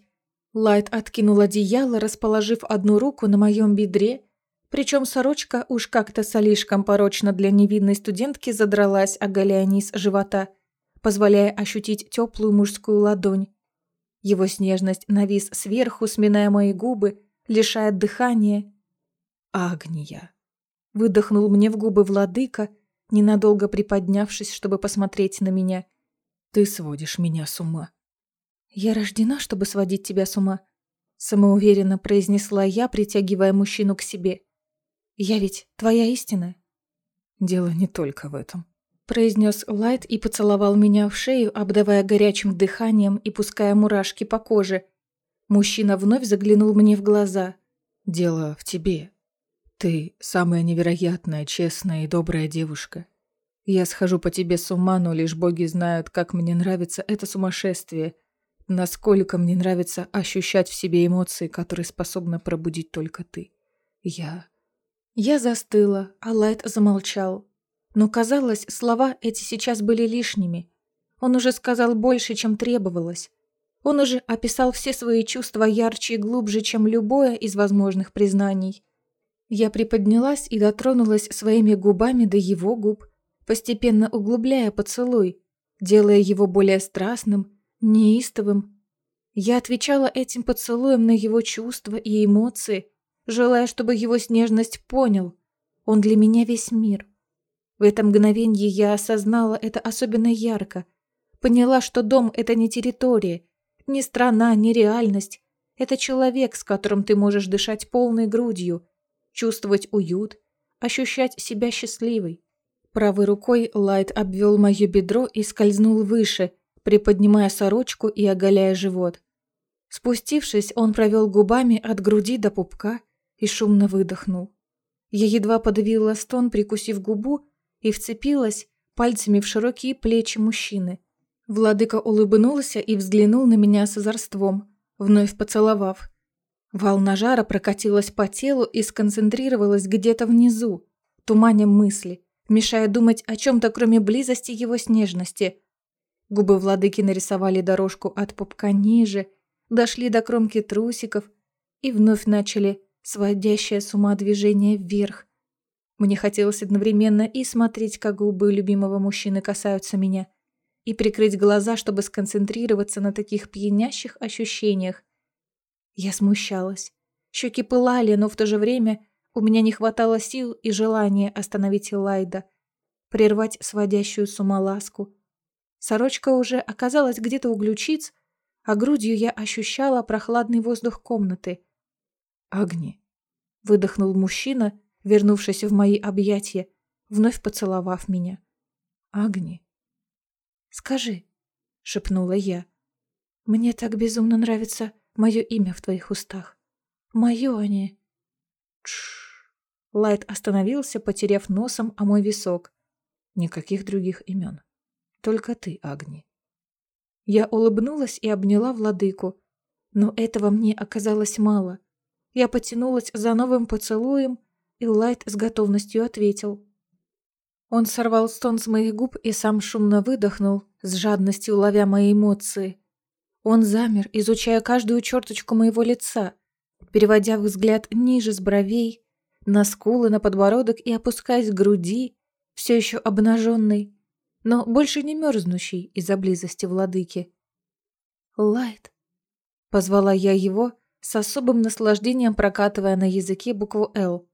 Лайт откинул одеяло, расположив одну руку на моем бедре, причем сорочка уж как-то слишком порочно для невинной студентки задралась, оголяя низ живота, позволяя ощутить теплую мужскую ладонь. Его снежность навис сверху, сминая мои губы, лишая дыхания. «Агния!» Выдохнул мне в губы владыка, ненадолго приподнявшись, чтобы посмотреть на меня. «Ты сводишь меня с ума». «Я рождена, чтобы сводить тебя с ума», — самоуверенно произнесла я, притягивая мужчину к себе. Я ведь твоя истина. Дело не только в этом. Произнес Лайт и поцеловал меня в шею, обдавая горячим дыханием и пуская мурашки по коже. Мужчина вновь заглянул мне в глаза. Дело в тебе. Ты самая невероятная, честная и добрая девушка. Я схожу по тебе с ума, но лишь боги знают, как мне нравится это сумасшествие, насколько мне нравится ощущать в себе эмоции, которые способна пробудить только ты. Я... Я застыла, а Лайт замолчал. Но, казалось, слова эти сейчас были лишними. Он уже сказал больше, чем требовалось. Он уже описал все свои чувства ярче и глубже, чем любое из возможных признаний. Я приподнялась и дотронулась своими губами до его губ, постепенно углубляя поцелуй, делая его более страстным, неистовым. Я отвечала этим поцелуем на его чувства и эмоции, желая, чтобы его снежность понял. Он для меня весь мир. В это мгновенье я осознала это особенно ярко. Поняла, что дом — это не территория, не страна, не реальность. Это человек, с которым ты можешь дышать полной грудью, чувствовать уют, ощущать себя счастливой. Правой рукой Лайт обвел мое бедро и скользнул выше, приподнимая сорочку и оголяя живот. Спустившись, он провел губами от груди до пупка и шумно выдохнул. Я едва подавила стон, прикусив губу, и вцепилась пальцами в широкие плечи мужчины. Владыка улыбнулся и взглянул на меня с озорством, вновь поцеловав. Волна жара прокатилась по телу и сконцентрировалась где-то внизу, туманя мысли, мешая думать о чем-то, кроме близости его снежности. Губы владыки нарисовали дорожку от пупка ниже, дошли до кромки трусиков и вновь начали сводящее с ума движение вверх. Мне хотелось одновременно и смотреть, как губы любимого мужчины касаются меня – и прикрыть глаза, чтобы сконцентрироваться на таких пьянящих ощущениях. Я смущалась. Щеки пылали, но в то же время у меня не хватало сил и желания остановить Элайда, прервать сводящую с ума ласку. Сорочка уже оказалась где-то у ключиц, а грудью я ощущала прохладный воздух комнаты. «Агни», — выдохнул мужчина, вернувшись в мои объятия, вновь поцеловав меня. «Агни». «Скажи», — шепнула я. «Мне так безумно нравится мое имя в твоих устах. Мое, а не...» Тш. Лайт остановился, потерев носом о мой висок. Никаких других имен. Только ты, Агни. Я улыбнулась и обняла владыку. Но этого мне оказалось мало. Я потянулась за новым поцелуем, и Лайт с готовностью ответил. Он сорвал стон с моих губ и сам шумно выдохнул, с жадностью ловя мои эмоции. Он замер, изучая каждую черточку моего лица, переводя взгляд ниже с бровей, на скулы, на подбородок и опускаясь к груди, все еще обнаженной, но больше не мерзнущей из-за близости владыки. «Лайт», — позвала я его, с особым наслаждением прокатывая на языке букву «Л».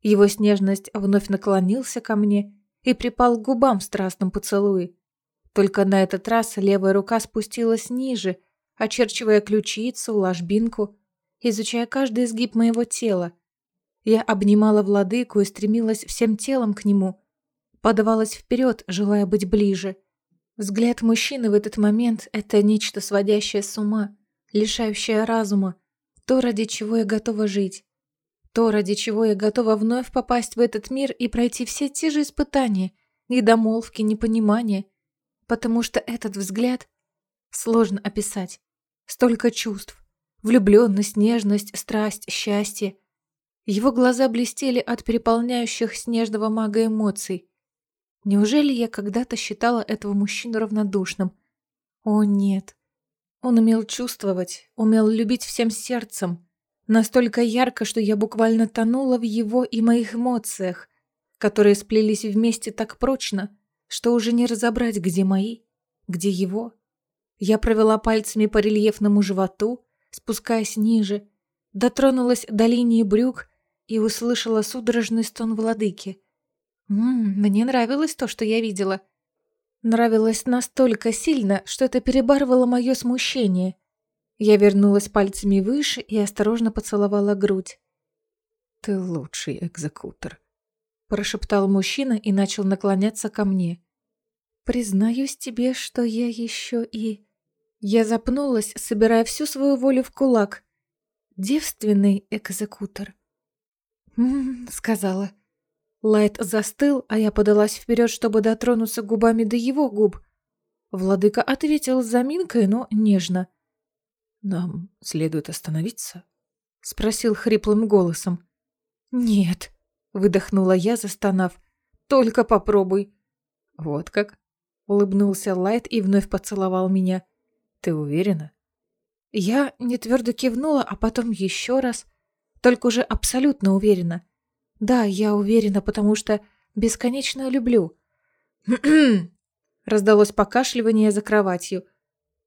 Его снежность вновь наклонился ко мне и припал к губам в страстном поцелуе. Только на этот раз левая рука спустилась ниже, очерчивая ключицу, ложбинку, изучая каждый изгиб моего тела. Я обнимала владыку и стремилась всем телом к нему, подавалась вперед, желая быть ближе. Взгляд мужчины в этот момент — это нечто сводящее с ума, лишающее разума, то, ради чего я готова жить. То, ради чего я готова вновь попасть в этот мир и пройти все те же испытания, недомолвки, непонимания. Потому что этот взгляд сложно описать. Столько чувств. Влюбленность, нежность, страсть, счастье. Его глаза блестели от переполняющих снежного мага эмоций. Неужели я когда-то считала этого мужчину равнодушным? О, нет. Он умел чувствовать, умел любить всем сердцем, Настолько ярко, что я буквально тонула в его и моих эмоциях, которые сплелись вместе так прочно, что уже не разобрать, где мои, где его. Я провела пальцами по рельефному животу, спускаясь ниже, дотронулась до линии брюк и услышала судорожный стон владыки. Ммм, мне нравилось то, что я видела. Нравилось настолько сильно, что это перебарывало мое смущение — я вернулась пальцами выше и осторожно поцеловала грудь. Ты лучший экзекутор. Прошептал мужчина и начал наклоняться ко мне. Признаюсь тебе, что я еще и... Я запнулась, собирая всю свою волю в кулак. Девственный экзекутор. «М-м-м», сказала. Лайт застыл, а я подалась вперед, чтобы дотронуться губами до его губ. Владыка ответил с заминкой, но нежно. «Нам следует остановиться?» — спросил хриплым голосом. «Нет», — выдохнула я, застонав. «Только попробуй». «Вот как?» — улыбнулся Лайт и вновь поцеловал меня. «Ты уверена?» Я не твердо кивнула, а потом еще раз. Только уже абсолютно уверена. Да, я уверена, потому что бесконечно люблю. Раздалось покашливание за кроватью.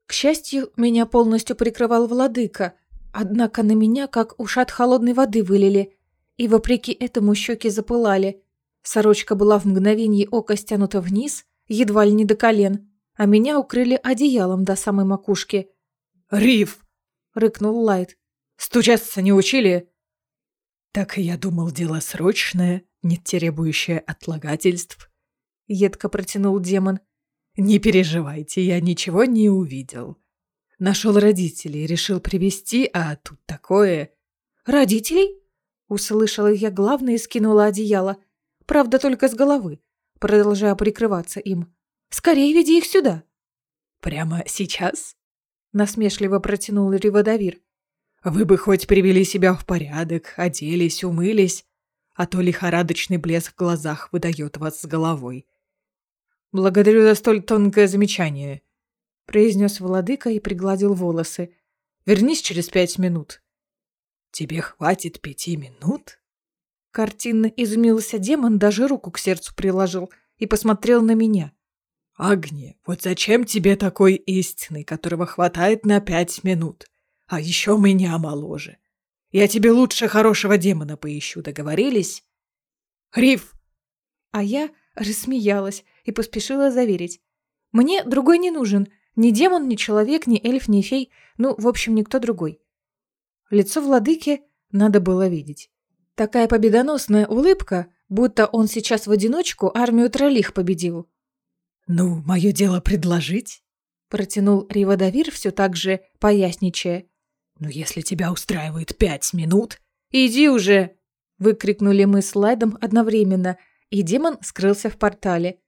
К счастью, меня полностью прикрывал владыка, однако на меня как ушат холодной воды вылили, и вопреки этому щеки запылали. Сорочка была в мгновение ока стянута вниз, едва ли не до колен, а меня укрыли одеялом до самой макушки. «Риф!» — рыкнул Лайт. «Стучаться не учили?» «Так я думал, дело срочное, не требующее отлагательств», — едко протянул демон. «Не переживайте, я ничего не увидел. Нашел родителей, решил привести, а тут такое...» «Родителей?» — услышала я главное и скинула одеяло. Правда, только с головы, продолжая прикрываться им. «Скорее веди их сюда!» «Прямо сейчас?» — насмешливо протянул Риводавир. Вы бы хоть привели себя в порядок, оделись, умылись, а то лихорадочный блеск в глазах выдает вас с головой. Благодарю за столь тонкое замечание, произнес владыка и пригладил волосы. Вернись через пять минут. Тебе хватит пяти минут? Картинно изумился демон, даже руку к сердцу приложил и посмотрел на меня. Агни, вот зачем тебе такой истинный, которого хватает на пять минут? А еще меня моложе. Я тебе лучше хорошего демона поищу, договорились? Риф!» А я рассмеялась и поспешила заверить. «Мне другой не нужен. Ни демон, ни человек, ни эльф, ни фей. Ну, в общем, никто другой». Лицо владыки надо было видеть. Такая победоносная улыбка, будто он сейчас в одиночку армию троллих победил. «Ну, мое дело предложить», — протянул Ривадавир, все так же поясничая. «Но если тебя устраивает пять минут...» «Иди уже!» — выкрикнули мы с Лайдом одновременно, и демон скрылся в портале.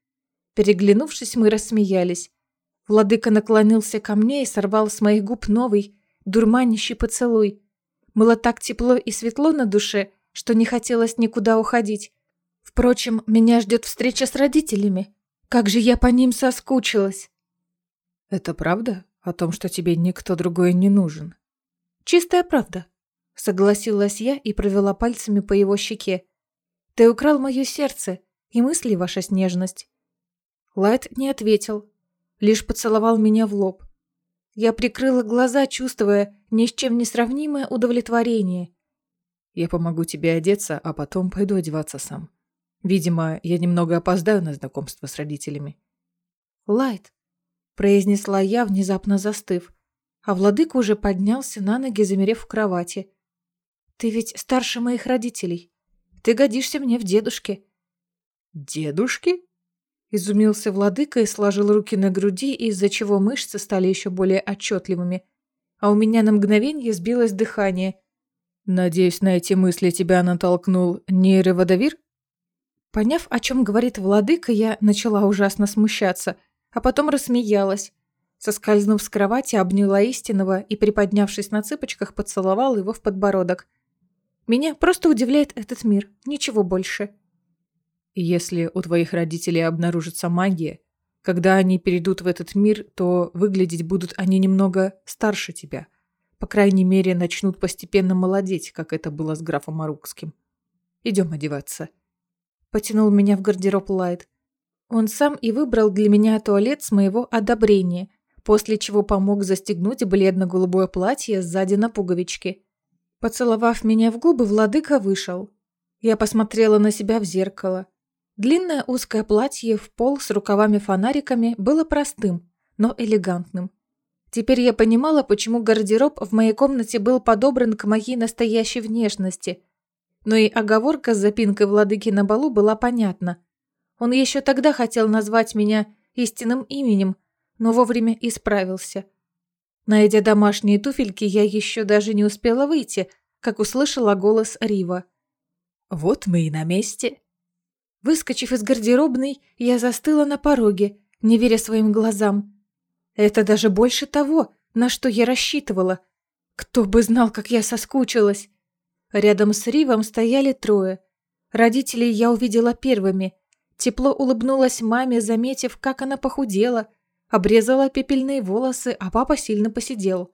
Переглянувшись, мы рассмеялись. Владыка наклонился ко мне и сорвал с моих губ новый, дурманящий поцелуй. Было так тепло и светло на душе, что не хотелось никуда уходить. Впрочем, меня ждет встреча с родителями. Как же я по ним соскучилась. «Это правда? О том, что тебе никто другой не нужен?» «Чистая правда», — согласилась я и провела пальцами по его щеке. «Ты украл мое сердце и мысли, ваша снежность». Лайт не ответил, лишь поцеловал меня в лоб. Я прикрыла глаза, чувствуя ни с чем не сравнимое удовлетворение. «Я помогу тебе одеться, а потом пойду одеваться сам. Видимо, я немного опоздаю на знакомство с родителями». «Лайт», — произнесла я, внезапно застыв а владыка уже поднялся на ноги, замерев в кровати. «Ты ведь старше моих родителей. Ты годишься мне в дедушке». «Дедушки?» Изумился владыка и сложил руки на груди, из-за чего мышцы стали еще более отчетливыми. А у меня на мгновение сбилось дыхание. «Надеюсь, на эти мысли тебя натолкнул нейроводовир?» Поняв, о чем говорит владыка, я начала ужасно смущаться, а потом рассмеялась. Соскользнув с кровати, обняла истинного и, приподнявшись на цыпочках, поцеловал его в подбородок. Меня просто удивляет этот мир, ничего больше. Если у твоих родителей обнаружится магия, когда они перейдут в этот мир, то выглядеть будут они немного старше тебя. По крайней мере, начнут постепенно молодеть, как это было с графом Арукским. Идем одеваться. Потянул меня в гардероб Лайт. Он сам и выбрал для меня туалет с моего одобрения – после чего помог застегнуть бледно-голубое платье сзади на пуговички. Поцеловав меня в губы, владыка вышел. Я посмотрела на себя в зеркало. Длинное узкое платье в пол с рукавами-фонариками было простым, но элегантным. Теперь я понимала, почему гардероб в моей комнате был подобран к моей настоящей внешности. но и оговорка с запинкой владыки на балу была понятна. Он еще тогда хотел назвать меня истинным именем, но вовремя исправился. Найдя домашние туфельки, я еще даже не успела выйти, как услышала голос Рива. «Вот мы и на месте». Выскочив из гардеробной, я застыла на пороге, не веря своим глазам. Это даже больше того, на что я рассчитывала. Кто бы знал, как я соскучилась. Рядом с Ривом стояли трое. Родителей я увидела первыми. Тепло улыбнулась маме, заметив, как она похудела, обрезала пепельные волосы, а папа сильно посидел.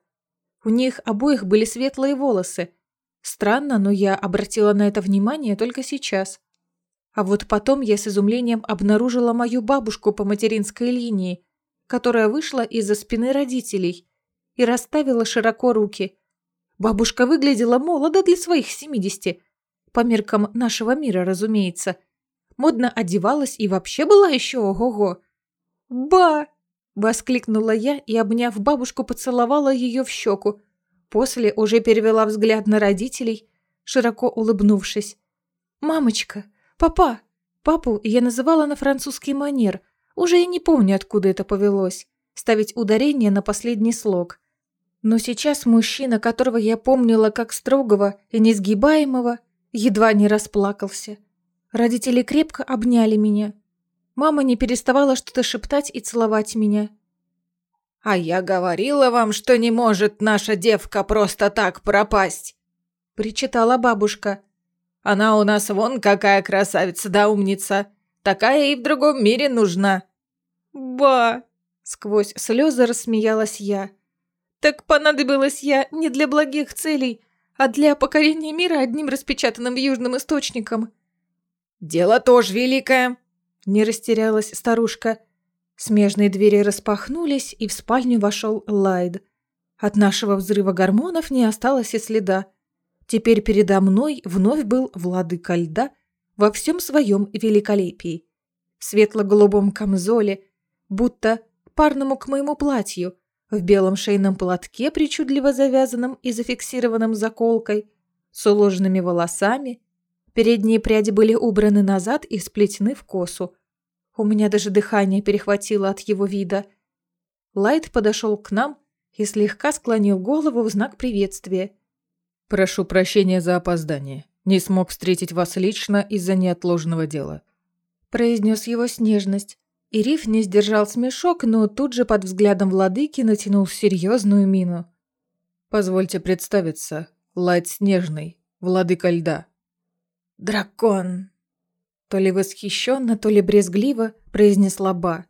У них обоих были светлые волосы. Странно, но я обратила на это внимание только сейчас. А вот потом я с изумлением обнаружила мою бабушку по материнской линии, которая вышла из-за спины родителей и расставила широко руки. Бабушка выглядела молодо для своих семидесяти. По меркам нашего мира, разумеется. Модно одевалась и вообще была еще ого-го. «Ба!» – воскликнула я и, обняв бабушку, поцеловала ее в щеку. После уже перевела взгляд на родителей, широко улыбнувшись. «Мамочка!» «Папа!» Папу я называла на французский манер. Уже и не помню, откуда это повелось. Ставить ударение на последний слог. Но сейчас мужчина, которого я помнила как строгого и несгибаемого, едва не расплакался. Родители крепко обняли меня. Мама не переставала что-то шептать и целовать меня. «А я говорила вам, что не может наша девка просто так пропасть!» Причитала бабушка. Она у нас вон какая красавица да умница. Такая и в другом мире нужна». «Ба!» — сквозь слезы рассмеялась я. «Так понадобилась я не для благих целей, а для покорения мира одним распечатанным южным источником». «Дело тоже великое», — не растерялась старушка. Смежные двери распахнулись, и в спальню вошел Лайд. От нашего взрыва гормонов не осталось и следа. Теперь передо мной вновь был владыка льда во всем своем великолепии. В светло-голубом камзоле, будто парному к моему платью, в белом шейном платке, причудливо завязанном и зафиксированном заколкой, с уложенными волосами. Передние пряди были убраны назад и сплетены в косу. У меня даже дыхание перехватило от его вида. Лайт подошел к нам и слегка склонил голову в знак приветствия. «Прошу прощения за опоздание. Не смог встретить вас лично из-за неотложного дела», – произнес его снежность. И Риф не сдержал смешок, но тут же под взглядом владыки натянул серьезную мину. «Позвольте представиться. Лайт Снежный, владыка льда». «Дракон!» То ли восхищенно, то ли брезгливо произнесла Ба.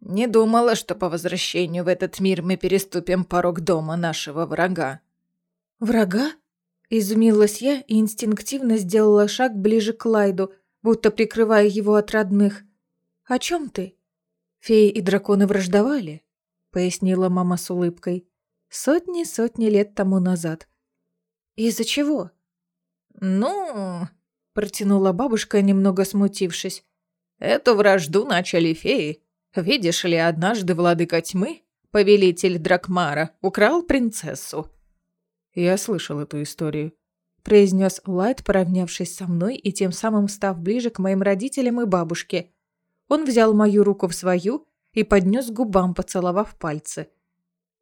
«Не думала, что по возвращению в этот мир мы переступим порог дома нашего врага». «Врага?» Изумилась я и инстинктивно сделала шаг ближе к Лайду, будто прикрывая его от родных. «О чем ты?» «Феи и драконы враждовали», — пояснила мама с улыбкой. «Сотни-сотни лет тому назад». «Из-за чего?» «Ну...» — протянула бабушка, немного смутившись. «Эту вражду начали феи. Видишь ли, однажды владыка тьмы, повелитель Дракмара, украл принцессу. «Я слышал эту историю», – произнес Лайт, поравнявшись со мной и тем самым став ближе к моим родителям и бабушке. Он взял мою руку в свою и поднес губам, поцеловав пальцы.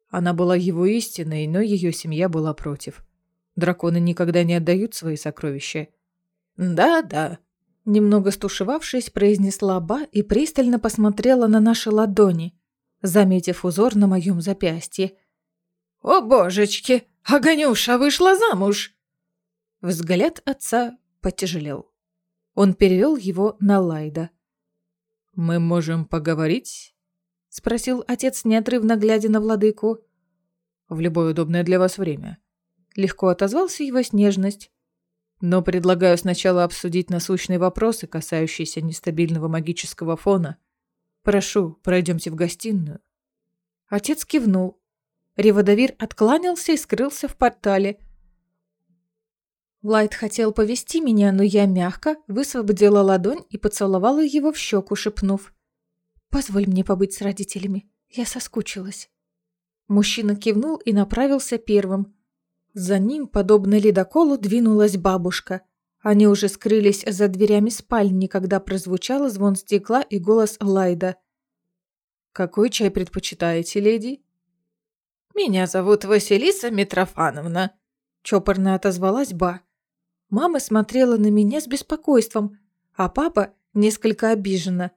Она была его истиной, но ее семья была против. Драконы никогда не отдают свои сокровища. «Да-да», – немного стушевавшись, произнесла Ба и пристально посмотрела на наши ладони, заметив узор на моем запястье. «О, божечки!» Аганюша вышла замуж!» Взгляд отца потяжелел. Он перевел его на Лайда. «Мы можем поговорить?» — спросил отец, неотрывно глядя на владыку. «В любое удобное для вас время». Легко отозвался его снежность. «Но предлагаю сначала обсудить насущные вопросы, касающиеся нестабильного магического фона. Прошу, пройдемте в гостиную». Отец кивнул. Реводовир откланялся и скрылся в портале. Лайт хотел повести меня, но я мягко высвободила ладонь и поцеловала его в щеку, шепнув. «Позволь мне побыть с родителями. Я соскучилась». Мужчина кивнул и направился первым. За ним, подобно ледоколу, двинулась бабушка. Они уже скрылись за дверями спальни, когда прозвучал звон стекла и голос Лайда. «Какой чай предпочитаете, леди?» «Меня зовут Василиса Митрофановна», — чопорно отозвалась Ба. Мама смотрела на меня с беспокойством, а папа несколько обиженно.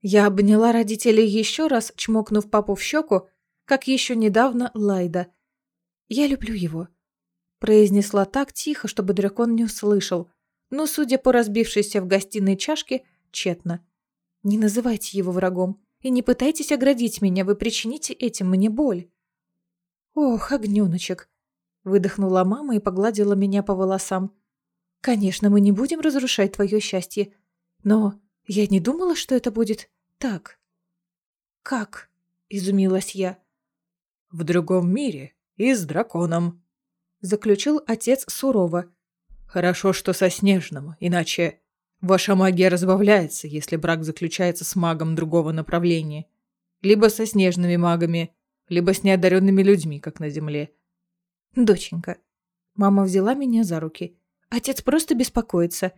Я обняла родителей еще раз, чмокнув папу в щеку, как еще недавно Лайда. «Я люблю его», — произнесла так тихо, чтобы дракон не услышал но, судя по разбившейся в гостиной чашке, тщетно. «Не называйте его врагом и не пытайтесь оградить меня, вы причините этим мне боль». «Ох, огненочек!» — выдохнула мама и погладила меня по волосам. «Конечно, мы не будем разрушать твое счастье, но я не думала, что это будет так». «Как?» — изумилась я. «В другом мире и с драконом», — заключил отец сурово. Хорошо, что со Снежным, иначе ваша магия разбавляется, если брак заключается с магом другого направления. Либо со снежными магами, либо с неодаренными людьми, как на земле. Доченька, мама взяла меня за руки. Отец просто беспокоится.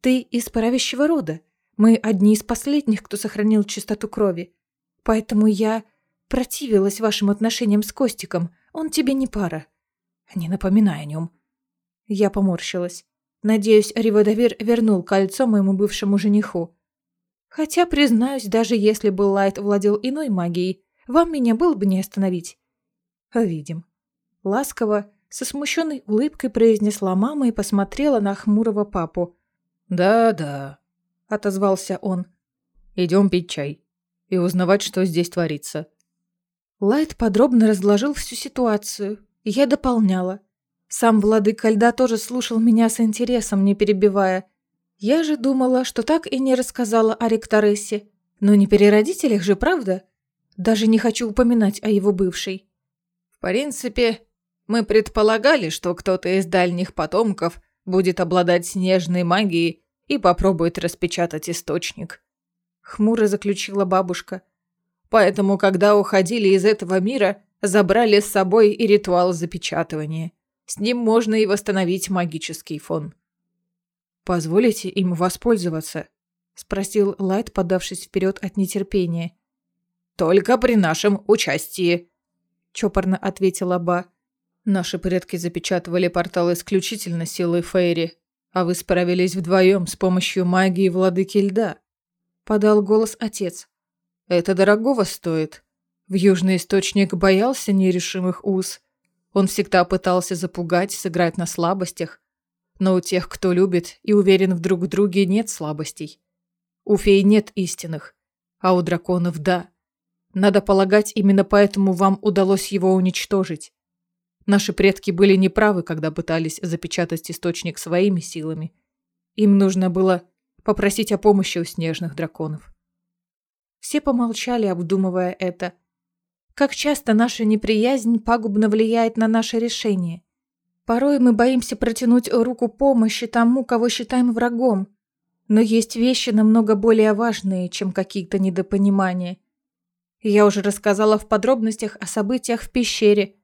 Ты из правящего рода. Мы одни из последних, кто сохранил чистоту крови. Поэтому я противилась вашим отношениям с Костиком. Он тебе не пара. Не напоминай о нем. Я поморщилась. Надеюсь, Риводовир вернул кольцо моему бывшему жениху. Хотя, признаюсь, даже если бы Лайт владел иной магией, вам меня было бы не остановить. Увидим. Ласково, со смущенной улыбкой произнесла мама и посмотрела на хмурого папу. «Да-да», — отозвался он. «Идем пить чай и узнавать, что здесь творится». Лайт подробно разложил всю ситуацию, я дополняла. Сам владыка льда тоже слушал меня с интересом, не перебивая. Я же думала, что так и не рассказала о ректорессе. Но не при родителях же, правда? Даже не хочу упоминать о его бывшей. В принципе, мы предполагали, что кто-то из дальних потомков будет обладать снежной магией и попробует распечатать источник. Хмуро заключила бабушка. Поэтому, когда уходили из этого мира, забрали с собой и ритуал запечатывания. С ним можно и восстановить магический фон. «Позволите им воспользоваться?» – спросил Лайт, подавшись вперед от нетерпения. «Только при нашем участии», – чопорно ответила Ба. «Наши предки запечатывали портал исключительно силой Фейри, а вы справились вдвоем с помощью магии владыки льда», – подал голос отец. «Это дорогого стоит. В Южный Источник боялся нерешимых уз, он всегда пытался запугать, сыграть на слабостях. Но у тех, кто любит и уверен в друг друге, нет слабостей. У фей нет истинных, а у драконов – да. Надо полагать, именно поэтому вам удалось его уничтожить. Наши предки были неправы, когда пытались запечатать источник своими силами. Им нужно было попросить о помощи у снежных драконов. Все помолчали, обдумывая это – как часто наша неприязнь пагубно влияет на наше решение. Порой мы боимся протянуть руку помощи тому, кого считаем врагом. Но есть вещи намного более важные, чем какие-то недопонимания. Я уже рассказала в подробностях о событиях в пещере.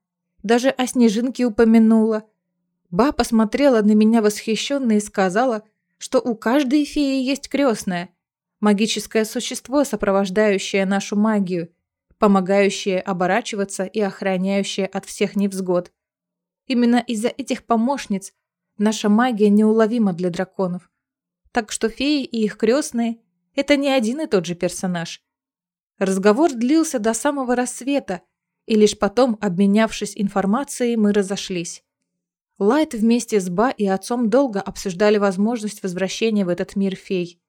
Даже о снежинке упомянула. Ба посмотрела на меня восхищенно и сказала, что у каждой феи есть крестная, магическое существо, сопровождающее нашу магию – помогающие оборачиваться и охраняющие от всех невзгод. Именно из-за этих помощниц наша магия неуловима для драконов. Так что феи и их крестные – это не один и тот же персонаж. Разговор длился до самого рассвета, и лишь потом, обменявшись информацией, мы разошлись. Лайт вместе с Ба и отцом долго обсуждали возможность возвращения в этот мир фей.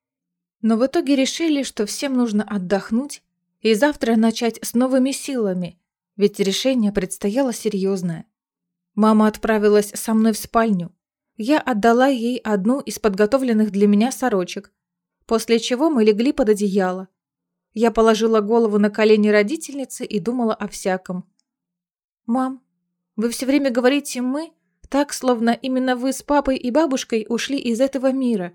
Но в итоге решили, что всем нужно отдохнуть и завтра начать с новыми силами, ведь решение предстояло серьезное. Мама отправилась со мной в спальню. Я отдала ей одну из подготовленных для меня сорочек, после чего мы легли под одеяло. Я положила голову на колени родительницы и думала о всяком. «Мам, вы все время говорите «мы», так, словно именно вы с папой и бабушкой ушли из этого мира.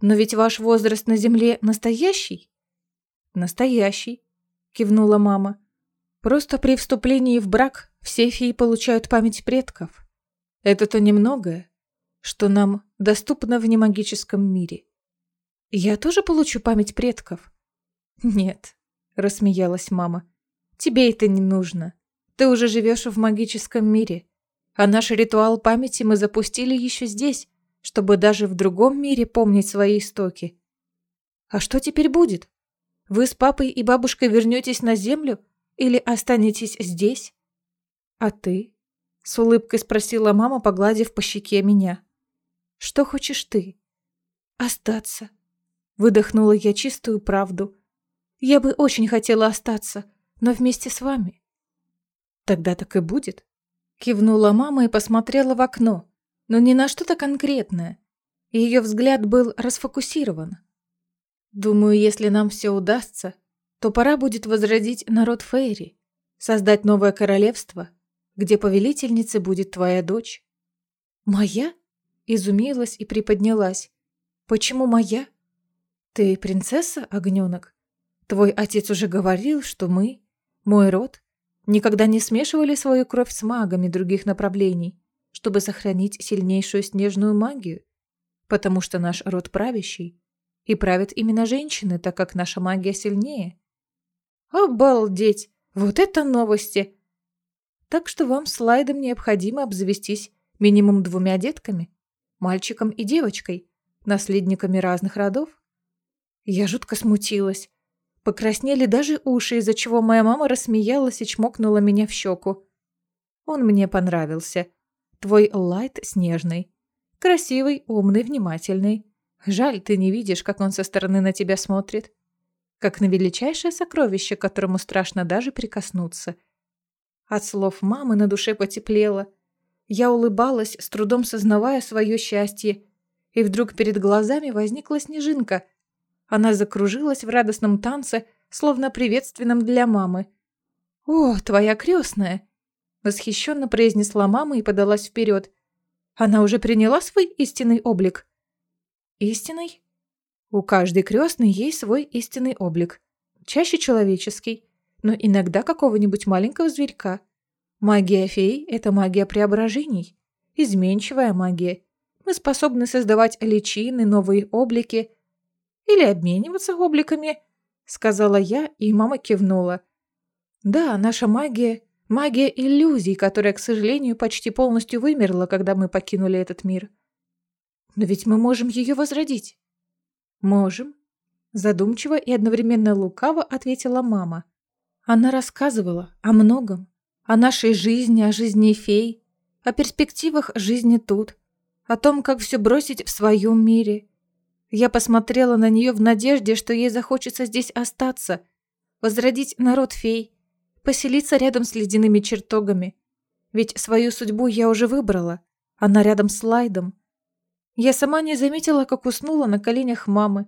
Но ведь ваш возраст на Земле настоящий?» «Настоящий», кивнула мама. Просто при вступлении в брак все феи получают память предков. Это то немногое, что нам доступна в немагическом мире. Я тоже получу память предков? Нет, рассмеялась мама. Тебе это не нужно. Ты уже живешь в магическом мире. А наш ритуал памяти мы запустили еще здесь, чтобы даже в другом мире помнить свои истоки. А что теперь будет? Вы с папой и бабушкой вернетесь на землю или останетесь здесь? А ты? С улыбкой спросила мама, погладив по щеке меня. Что хочешь ты? Остаться. Выдохнула я чистую правду. Я бы очень хотела остаться, но вместе с вами. Тогда так и будет. Кивнула мама и посмотрела в окно, но не на что-то конкретное. Ее взгляд был расфокусирован. Думаю, если нам все удастся, то пора будет возродить народ Фейри, создать новое королевство, где повелительницей будет твоя дочь. Моя? Изумилась и приподнялась. Почему моя? Ты принцесса, огненок? Твой отец уже говорил, что мы, мой род, никогда не смешивали свою кровь с магами других направлений, чтобы сохранить сильнейшую снежную магию, потому что наш род правящий, и правят именно женщины, так как наша магия сильнее. Обалдеть! Вот это новости! Так что вам слайдом необходимо обзавестись минимум двумя детками, мальчиком и девочкой, наследниками разных родов. Я жутко смутилась. Покраснели даже уши, из-за чего моя мама рассмеялась и чмокнула меня в щеку. Он мне понравился. Твой лайт снежный. Красивый, умный, внимательный. Жаль, ты не видишь, как он со стороны на тебя смотрит. Как на величайшее сокровище, которому страшно даже прикоснуться. От слов мамы на душе потеплело. Я улыбалась, с трудом сознавая свое счастье. И вдруг перед глазами возникла снежинка. Она закружилась в радостном танце, словно приветственном для мамы. «О, твоя крестная!» Восхищенно произнесла мама и подалась вперед. Она уже приняла свой истинный облик. Истинный? У каждой крестной есть свой истинный облик. Чаще человеческий, но иногда какого-нибудь маленького зверька. Магия фей – это магия преображений. Изменчивая магия. Мы способны создавать личины, новые облики. Или обмениваться обликами, сказала я, и мама кивнула. Да, наша магия – магия иллюзий, которая, к сожалению, почти полностью вымерла, когда мы покинули этот мир. Но ведь мы можем ее возродить. Можем. Задумчиво и одновременно лукаво ответила мама. Она рассказывала о многом. О нашей жизни, о жизни фей, о перспективах жизни тут, о том, как все бросить в своем мире. Я посмотрела на нее в надежде, что ей захочется здесь остаться, возродить народ фей, поселиться рядом с ледяными чертогами. Ведь свою судьбу я уже выбрала. Она рядом с Лайдом. Я сама не заметила, как уснула на коленях мамы,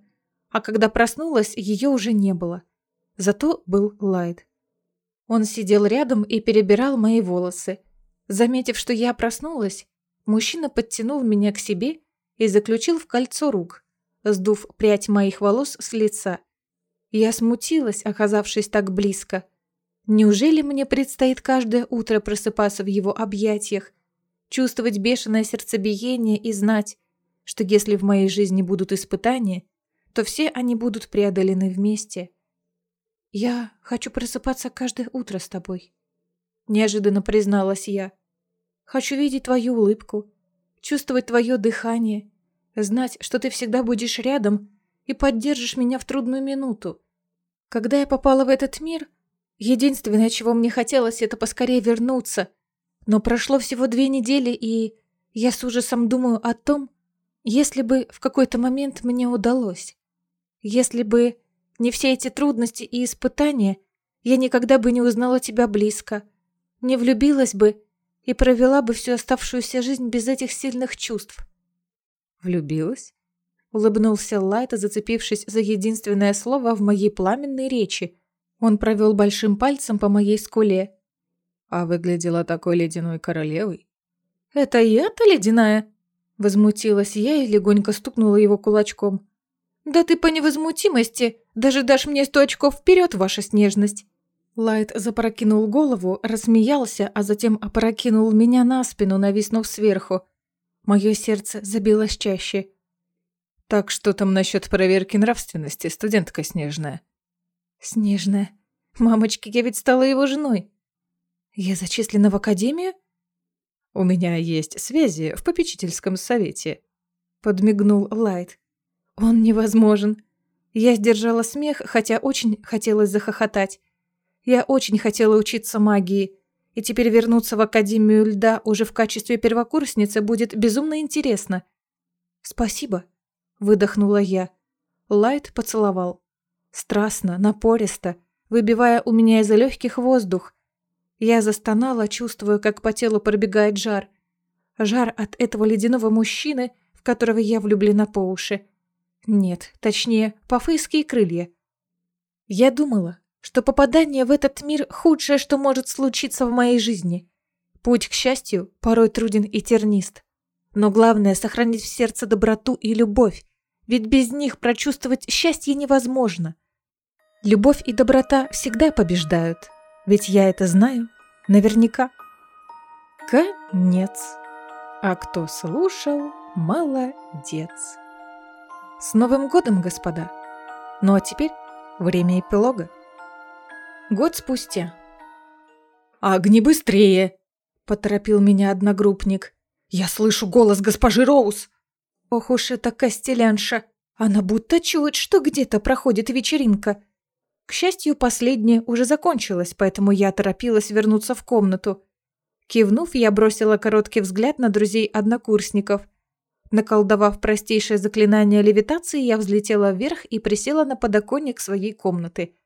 а когда проснулась, ее уже не было. Зато был Лайд. Он сидел рядом и перебирал мои волосы. Заметив, что я проснулась, мужчина подтянул меня к себе и заключил в кольцо рук, сдув прядь моих волос с лица. Я смутилась, оказавшись так близко. Неужели мне предстоит каждое утро просыпаться в его объятиях, чувствовать бешеное сердцебиение и знать, что если в моей жизни будут испытания, то все они будут преодолены вместе. «Я хочу просыпаться каждое утро с тобой», — неожиданно призналась я. «Хочу видеть твою улыбку, чувствовать твое дыхание, знать, что ты всегда будешь рядом и поддержишь меня в трудную минуту. Когда я попала в этот мир, единственное, чего мне хотелось, это поскорее вернуться. Но прошло всего две недели, и я с ужасом думаю о том, если бы в какой-то момент мне удалось, если бы не все эти трудности и испытания, я никогда бы не узнала тебя близко, не влюбилась бы и провела бы всю оставшуюся жизнь без этих сильных чувств. Влюбилась? Улыбнулся Лайт, зацепившись за единственное слово в моей пламенной речи. Он провел большим пальцем по моей скуле. А выглядела такой ледяной королевой. «Это я-то ледяная?» Возмутилась я и легонько стукнула его кулачком. «Да ты по невозмутимости даже дашь мне сто очков вперед, ваша снежность!» Лайт запрокинул голову, рассмеялся, а затем опрокинул меня на спину, нависнув сверху. Мое сердце забилось чаще. Так что там насчет проверки нравственности, студентка Снежная? Снежная. Мамочки, я ведь стала его женой. Я зачислена в академию? У меня есть связи в попечительском совете. Подмигнул Лайт. Он невозможен. Я сдержала смех, хотя очень хотелось захохотать. Я очень хотела учиться магии, и теперь вернуться в Академию Льда уже в качестве первокурсницы будет безумно интересно. «Спасибо», — выдохнула я. Лайт поцеловал. Страстно, напористо, выбивая у меня из легких воздух. Я застонала, чувствуя, как по телу пробегает жар. Жар от этого ледяного мужчины, в которого я влюблена по уши. Нет, точнее, по фейские крылья. Я думала, что попадание в этот мир – худшее, что может случиться в моей жизни. Путь к счастью порой труден и тернист. Но главное – сохранить в сердце доброту и любовь, ведь без них прочувствовать счастье невозможно. Любовь и доброта всегда побеждают, ведь я это знаю наверняка. Конец. А кто слушал, молодец. С Новым годом, господа! Ну а теперь время эпилога. Год спустя. «Огни быстрее!» – поторопил меня одногруппник. «Я слышу голос госпожи Роуз!» Ох уж эта костелянша! Она будто чует, что где-то проходит вечеринка. К счастью, последняя уже закончилась, поэтому я торопилась вернуться в комнату. Кивнув, я бросила короткий взгляд на друзей-однокурсников – Наколдовав простейшее заклинание левитации, я взлетела вверх и присела на подоконник своей комнаты.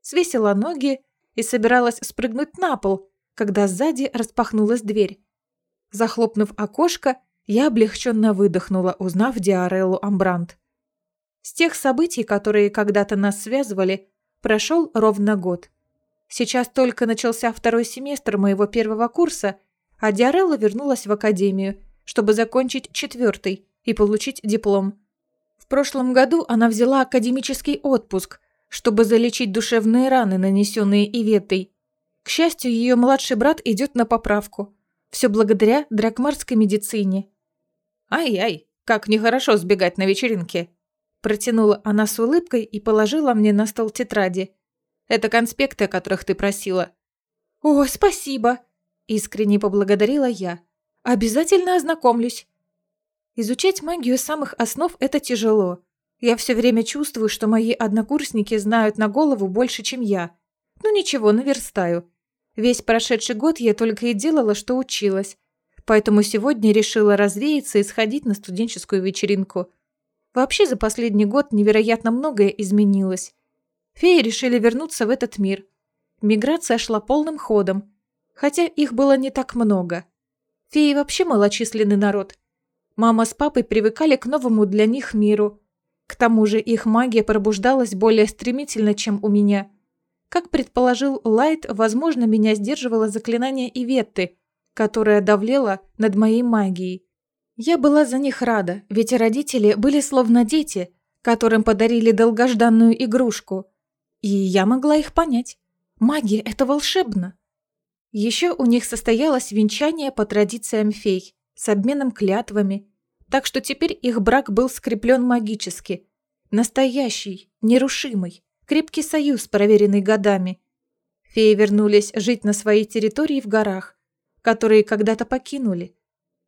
Свесила ноги и собиралась спрыгнуть на пол, когда сзади распахнулась дверь. Захлопнув окошко, я облегченно выдохнула, узнав Диареллу Амбрант. С тех событий, которые когда-то нас связывали, прошел ровно год. Сейчас только начался второй семестр моего первого курса, а Диарелла вернулась в академию – чтобы закончить четвертый и получить диплом. В прошлом году она взяла академический отпуск, чтобы залечить душевные раны, нанесенные Иветой. К счастью, ее младший брат идет на поправку. Все благодаря дракмарской медицине. «Ай-ай, как нехорошо сбегать на вечеринке!» Протянула она с улыбкой и положила мне на стол тетради. «Это конспекты, о которых ты просила». «О, спасибо!» Искренне поблагодарила я. Обязательно ознакомлюсь. Изучать магию самых основ – это тяжело. Я все время чувствую, что мои однокурсники знают на голову больше, чем я. Ну ничего, наверстаю. Весь прошедший год я только и делала, что училась. Поэтому сегодня решила развеяться и сходить на студенческую вечеринку. Вообще за последний год невероятно многое изменилось. Феи решили вернуться в этот мир. Миграция шла полным ходом, хотя их было не так много – Феи вообще малочисленный народ. Мама с папой привыкали к новому для них миру. К тому же их магия пробуждалась более стремительно, чем у меня. Как предположил Лайт, возможно, меня сдерживало заклинание Иветты, которое давлело над моей магией. Я была за них рада, ведь родители были словно дети, которым подарили долгожданную игрушку. И я могла их понять. Магия – это волшебно. Еще у них состоялось венчание по традициям фей, с обменом клятвами, так что теперь их брак был скреплен магически. Настоящий, нерушимый, крепкий союз, проверенный годами. Феи вернулись жить на своей территории в горах, которые когда-то покинули.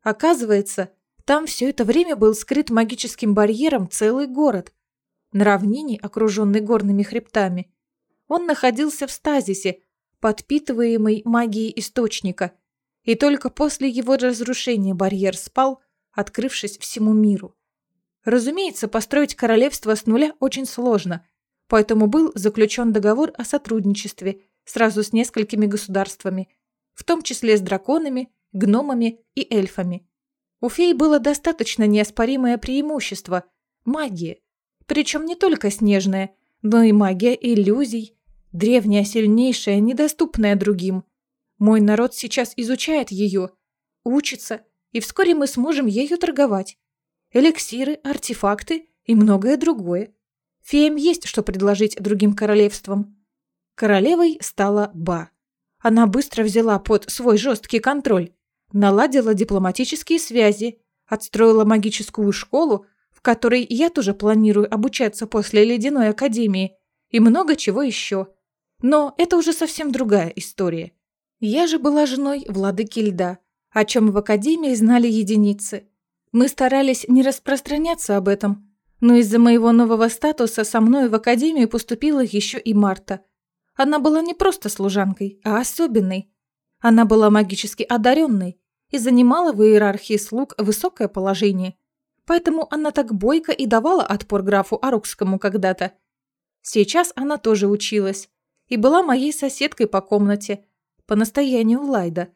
Оказывается, там все это время был скрыт магическим барьером целый город. На равнине, окруженный горными хребтами. Он находился в стазисе, подпитываемый магией источника, и только после его разрушения барьер спал, открывшись всему миру. Разумеется, построить королевство с нуля очень сложно, поэтому был заключен договор о сотрудничестве сразу с несколькими государствами, в том числе с драконами, гномами и эльфами. У фей было достаточно неоспоримое преимущество – магия, причем не только снежная, но и магия иллюзий, Древняя, сильнейшая, недоступная другим. Мой народ сейчас изучает ее, учится, и вскоре мы сможем ею торговать. Эликсиры, артефакты и многое другое. Феям есть что предложить другим королевствам. Королевой стала Ба. Она быстро взяла под свой жесткий контроль, наладила дипломатические связи, Отстроила магическую школу, в которой я тоже планирую обучаться после ледяной академии, и много чего еще. Но это уже совсем другая история. Я же была женой владыки льда, о чем в академии знали единицы. Мы старались не распространяться об этом, но из-за моего нового статуса со мной в академию поступила еще и Марта. Она была не просто служанкой, а особенной. Она была магически одаренной и занимала в иерархии слуг высокое положение. Поэтому она так бойко и давала отпор графу Арукскому когда-то. Сейчас она тоже училась и была моей соседкой по комнате, по настоянию Лайда.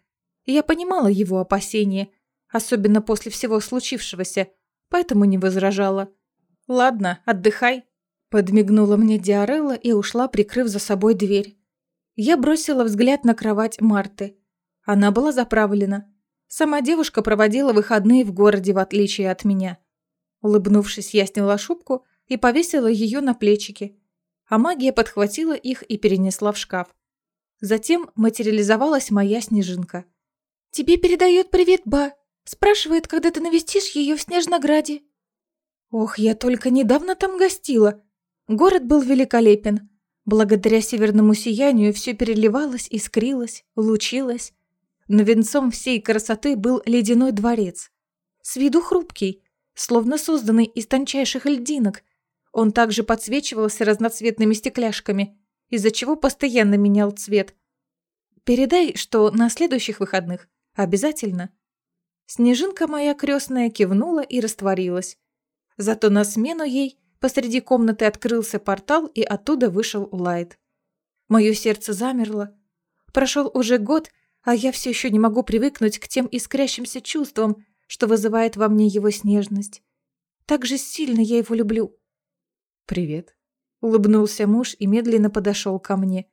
Я понимала его опасения, особенно после всего случившегося, поэтому не возражала. «Ладно, отдыхай», – подмигнула мне Диарелла и ушла, прикрыв за собой дверь. Я бросила взгляд на кровать Марты. Она была заправлена. Сама девушка проводила выходные в городе, в отличие от меня. Улыбнувшись, я сняла шубку и повесила ее на плечики, а магия подхватила их и перенесла в шкаф. Затем материализовалась моя снежинка. «Тебе передает привет, Ба. Спрашивает, когда ты навестишь ее в Снежнограде». Ох, я только недавно там гостила. Город был великолепен. Благодаря северному сиянию все переливалось, искрилось, лучилось. Но венцом всей красоты был ледяной дворец. С виду хрупкий, словно созданный из тончайших льдинок. Он также подсвечивался разноцветными стекляшками, из-за чего постоянно менял цвет. Передай, что на следующих выходных обязательно. Снежинка моя крестная кивнула и растворилась. Зато на смену ей посреди комнаты открылся портал, и оттуда вышел Лайт. Мое сердце замерло. Прошел уже год, а я все еще не могу привыкнуть к тем искрящимся чувствам, что вызывает во мне его снежность. Так же сильно я его люблю. «Привет», — улыбнулся муж и медленно подошел ко мне.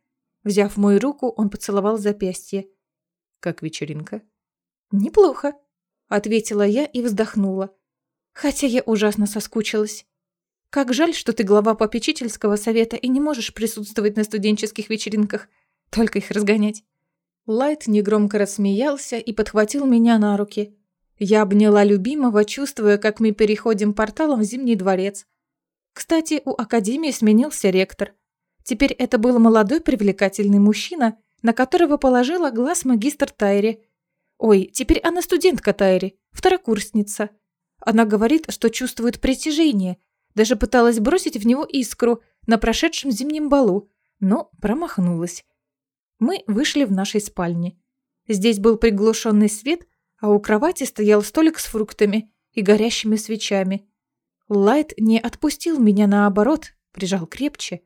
Взяв мою руку, он поцеловал запястье. «Как вечеринка?» «Неплохо», — ответила я и вздохнула. Хотя я ужасно соскучилась. Как жаль, что ты глава попечительского совета и не можешь присутствовать на студенческих вечеринках, только их разгонять. Лайт негромко рассмеялся и подхватил меня на руки. Я обняла любимого, чувствуя, как мы переходим порталом в Зимний дворец. Кстати, у Академии сменился ректор. Теперь это был молодой привлекательный мужчина, на которого положила глаз магистр Тайри. Ой, теперь она студентка Тайри, второкурсница. Она говорит, что чувствует притяжение, даже пыталась бросить в него искру на прошедшем зимнем балу, но промахнулась. Мы вышли в нашей спальне. Здесь был приглушенный свет, а у кровати стоял столик с фруктами и горящими свечами. Лайт не отпустил меня наоборот, прижал крепче.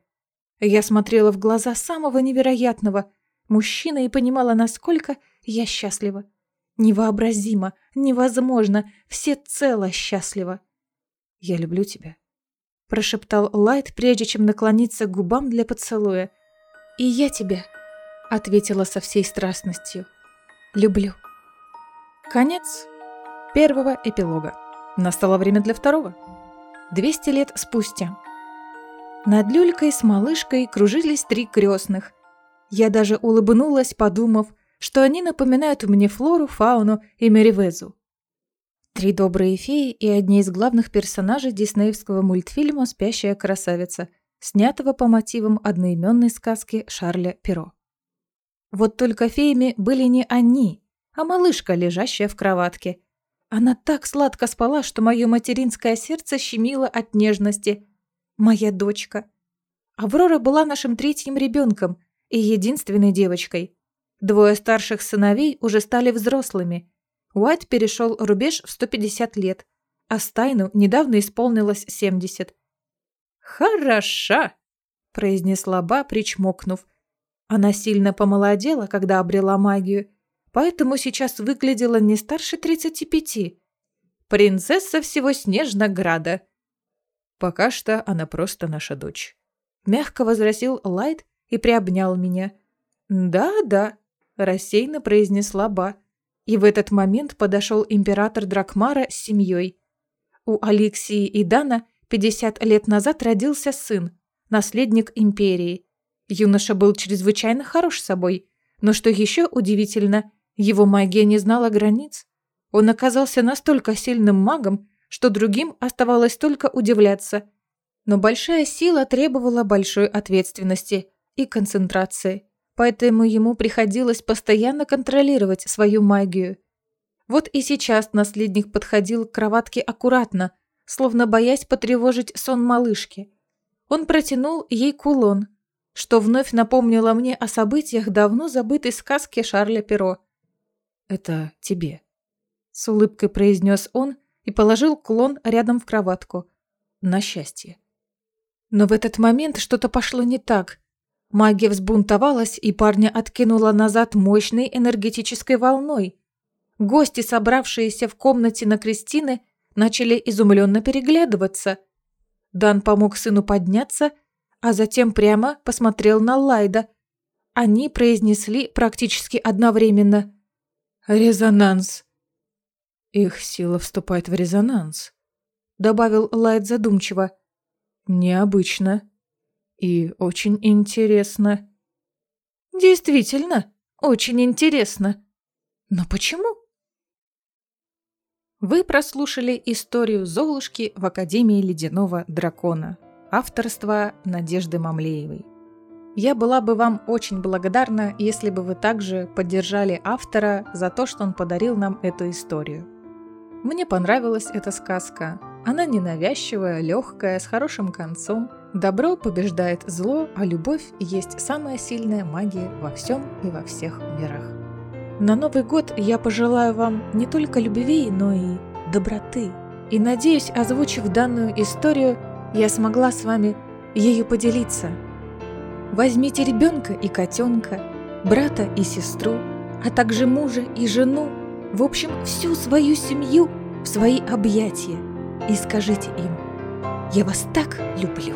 Я смотрела в глаза самого невероятного мужчины и понимала, насколько я счастлива. Невообразимо, невозможно, всецело счастлива. «Я люблю тебя», – прошептал Лайт, прежде чем наклониться к губам для поцелуя. «И я тебя», – ответила со всей страстностью. «Люблю». Конец первого эпилога. Настало время для второго. Двести лет спустя. Над люлькой с малышкой кружились три крестных. Я даже улыбнулась, подумав, что они напоминают мне флору, фауну и Меривезу. Три добрые феи и одни из главных персонажей диснеевского мультфильма «Спящая красавица», снятого по мотивам одноименной сказки Шарля Перо. Вот только феями были не они, а малышка, лежащая в кроватке. Она так сладко спала, что мое материнское сердце щемило от нежности. Моя дочка. Аврора была нашим третьим ребенком и единственной девочкой. Двое старших сыновей уже стали взрослыми. Уайт перешел рубеж в 150 лет, а Стайну недавно исполнилось 70. «Хороша!» – произнесла Ба, причмокнув. Она сильно помолодела, когда обрела магию, поэтому сейчас выглядела не старше 35. Принцесса всего Снежнограда. «Пока что она просто наша дочь», – мягко возразил Лайт и приобнял меня. «Да-да», рассеянно произнесла Ба. И в этот момент подошел император Дракмара с семьей. У Алексии и Дана 50 лет назад родился сын, наследник империи. Юноша был чрезвычайно хорош собой, но что еще удивительно, его магия не знала границ. Он оказался настолько сильным магом, что другим оставалось только удивляться. Но большая сила требовала большой ответственности и концентрации, поэтому ему приходилось постоянно контролировать свою магию. Вот и сейчас наследник подходил к кроватке аккуратно, словно боясь потревожить сон малышки. Он протянул ей кулон, что вновь напомнило мне о событиях давно забытой сказки Шарля Перо. «Это тебе», — с улыбкой произнес он и положил кулон рядом в кроватку. «На счастье». Но в этот момент что-то пошло не так. Магия взбунтовалась, и парня откинула назад мощной энергетической волной. Гости, собравшиеся в комнате на Кристины, начали изумленно переглядываться. Дан помог сыну подняться, а затем прямо посмотрел на Лайда. Они произнесли практически одновременно. «Резонанс». «Их сила вступает в резонанс», — добавил Лайд задумчиво. «Необычно и очень интересно». «Действительно, очень интересно. Но почему?» Вы прослушали историю Золушки в Академии Ледяного Дракона. Авторство Надежды Мамлеевой. Я была бы вам очень благодарна, если бы вы также поддержали автора за то, что он подарил нам эту историю. Мне понравилась эта сказка. Она ненавязчивая, легкая, с хорошим концом. Добро побеждает зло, а любовь есть самая сильная магия во всем и во всех мирах. На Новый год я пожелаю вам не только любви, но и доброты. И надеюсь, озвучив данную историю, я смогла с вами ею поделиться. Возьмите ребенка и котенка, брата и сестру, а также мужа и жену, в общем, всю свою семью в свои объятия и скажите им «Я вас так люблю».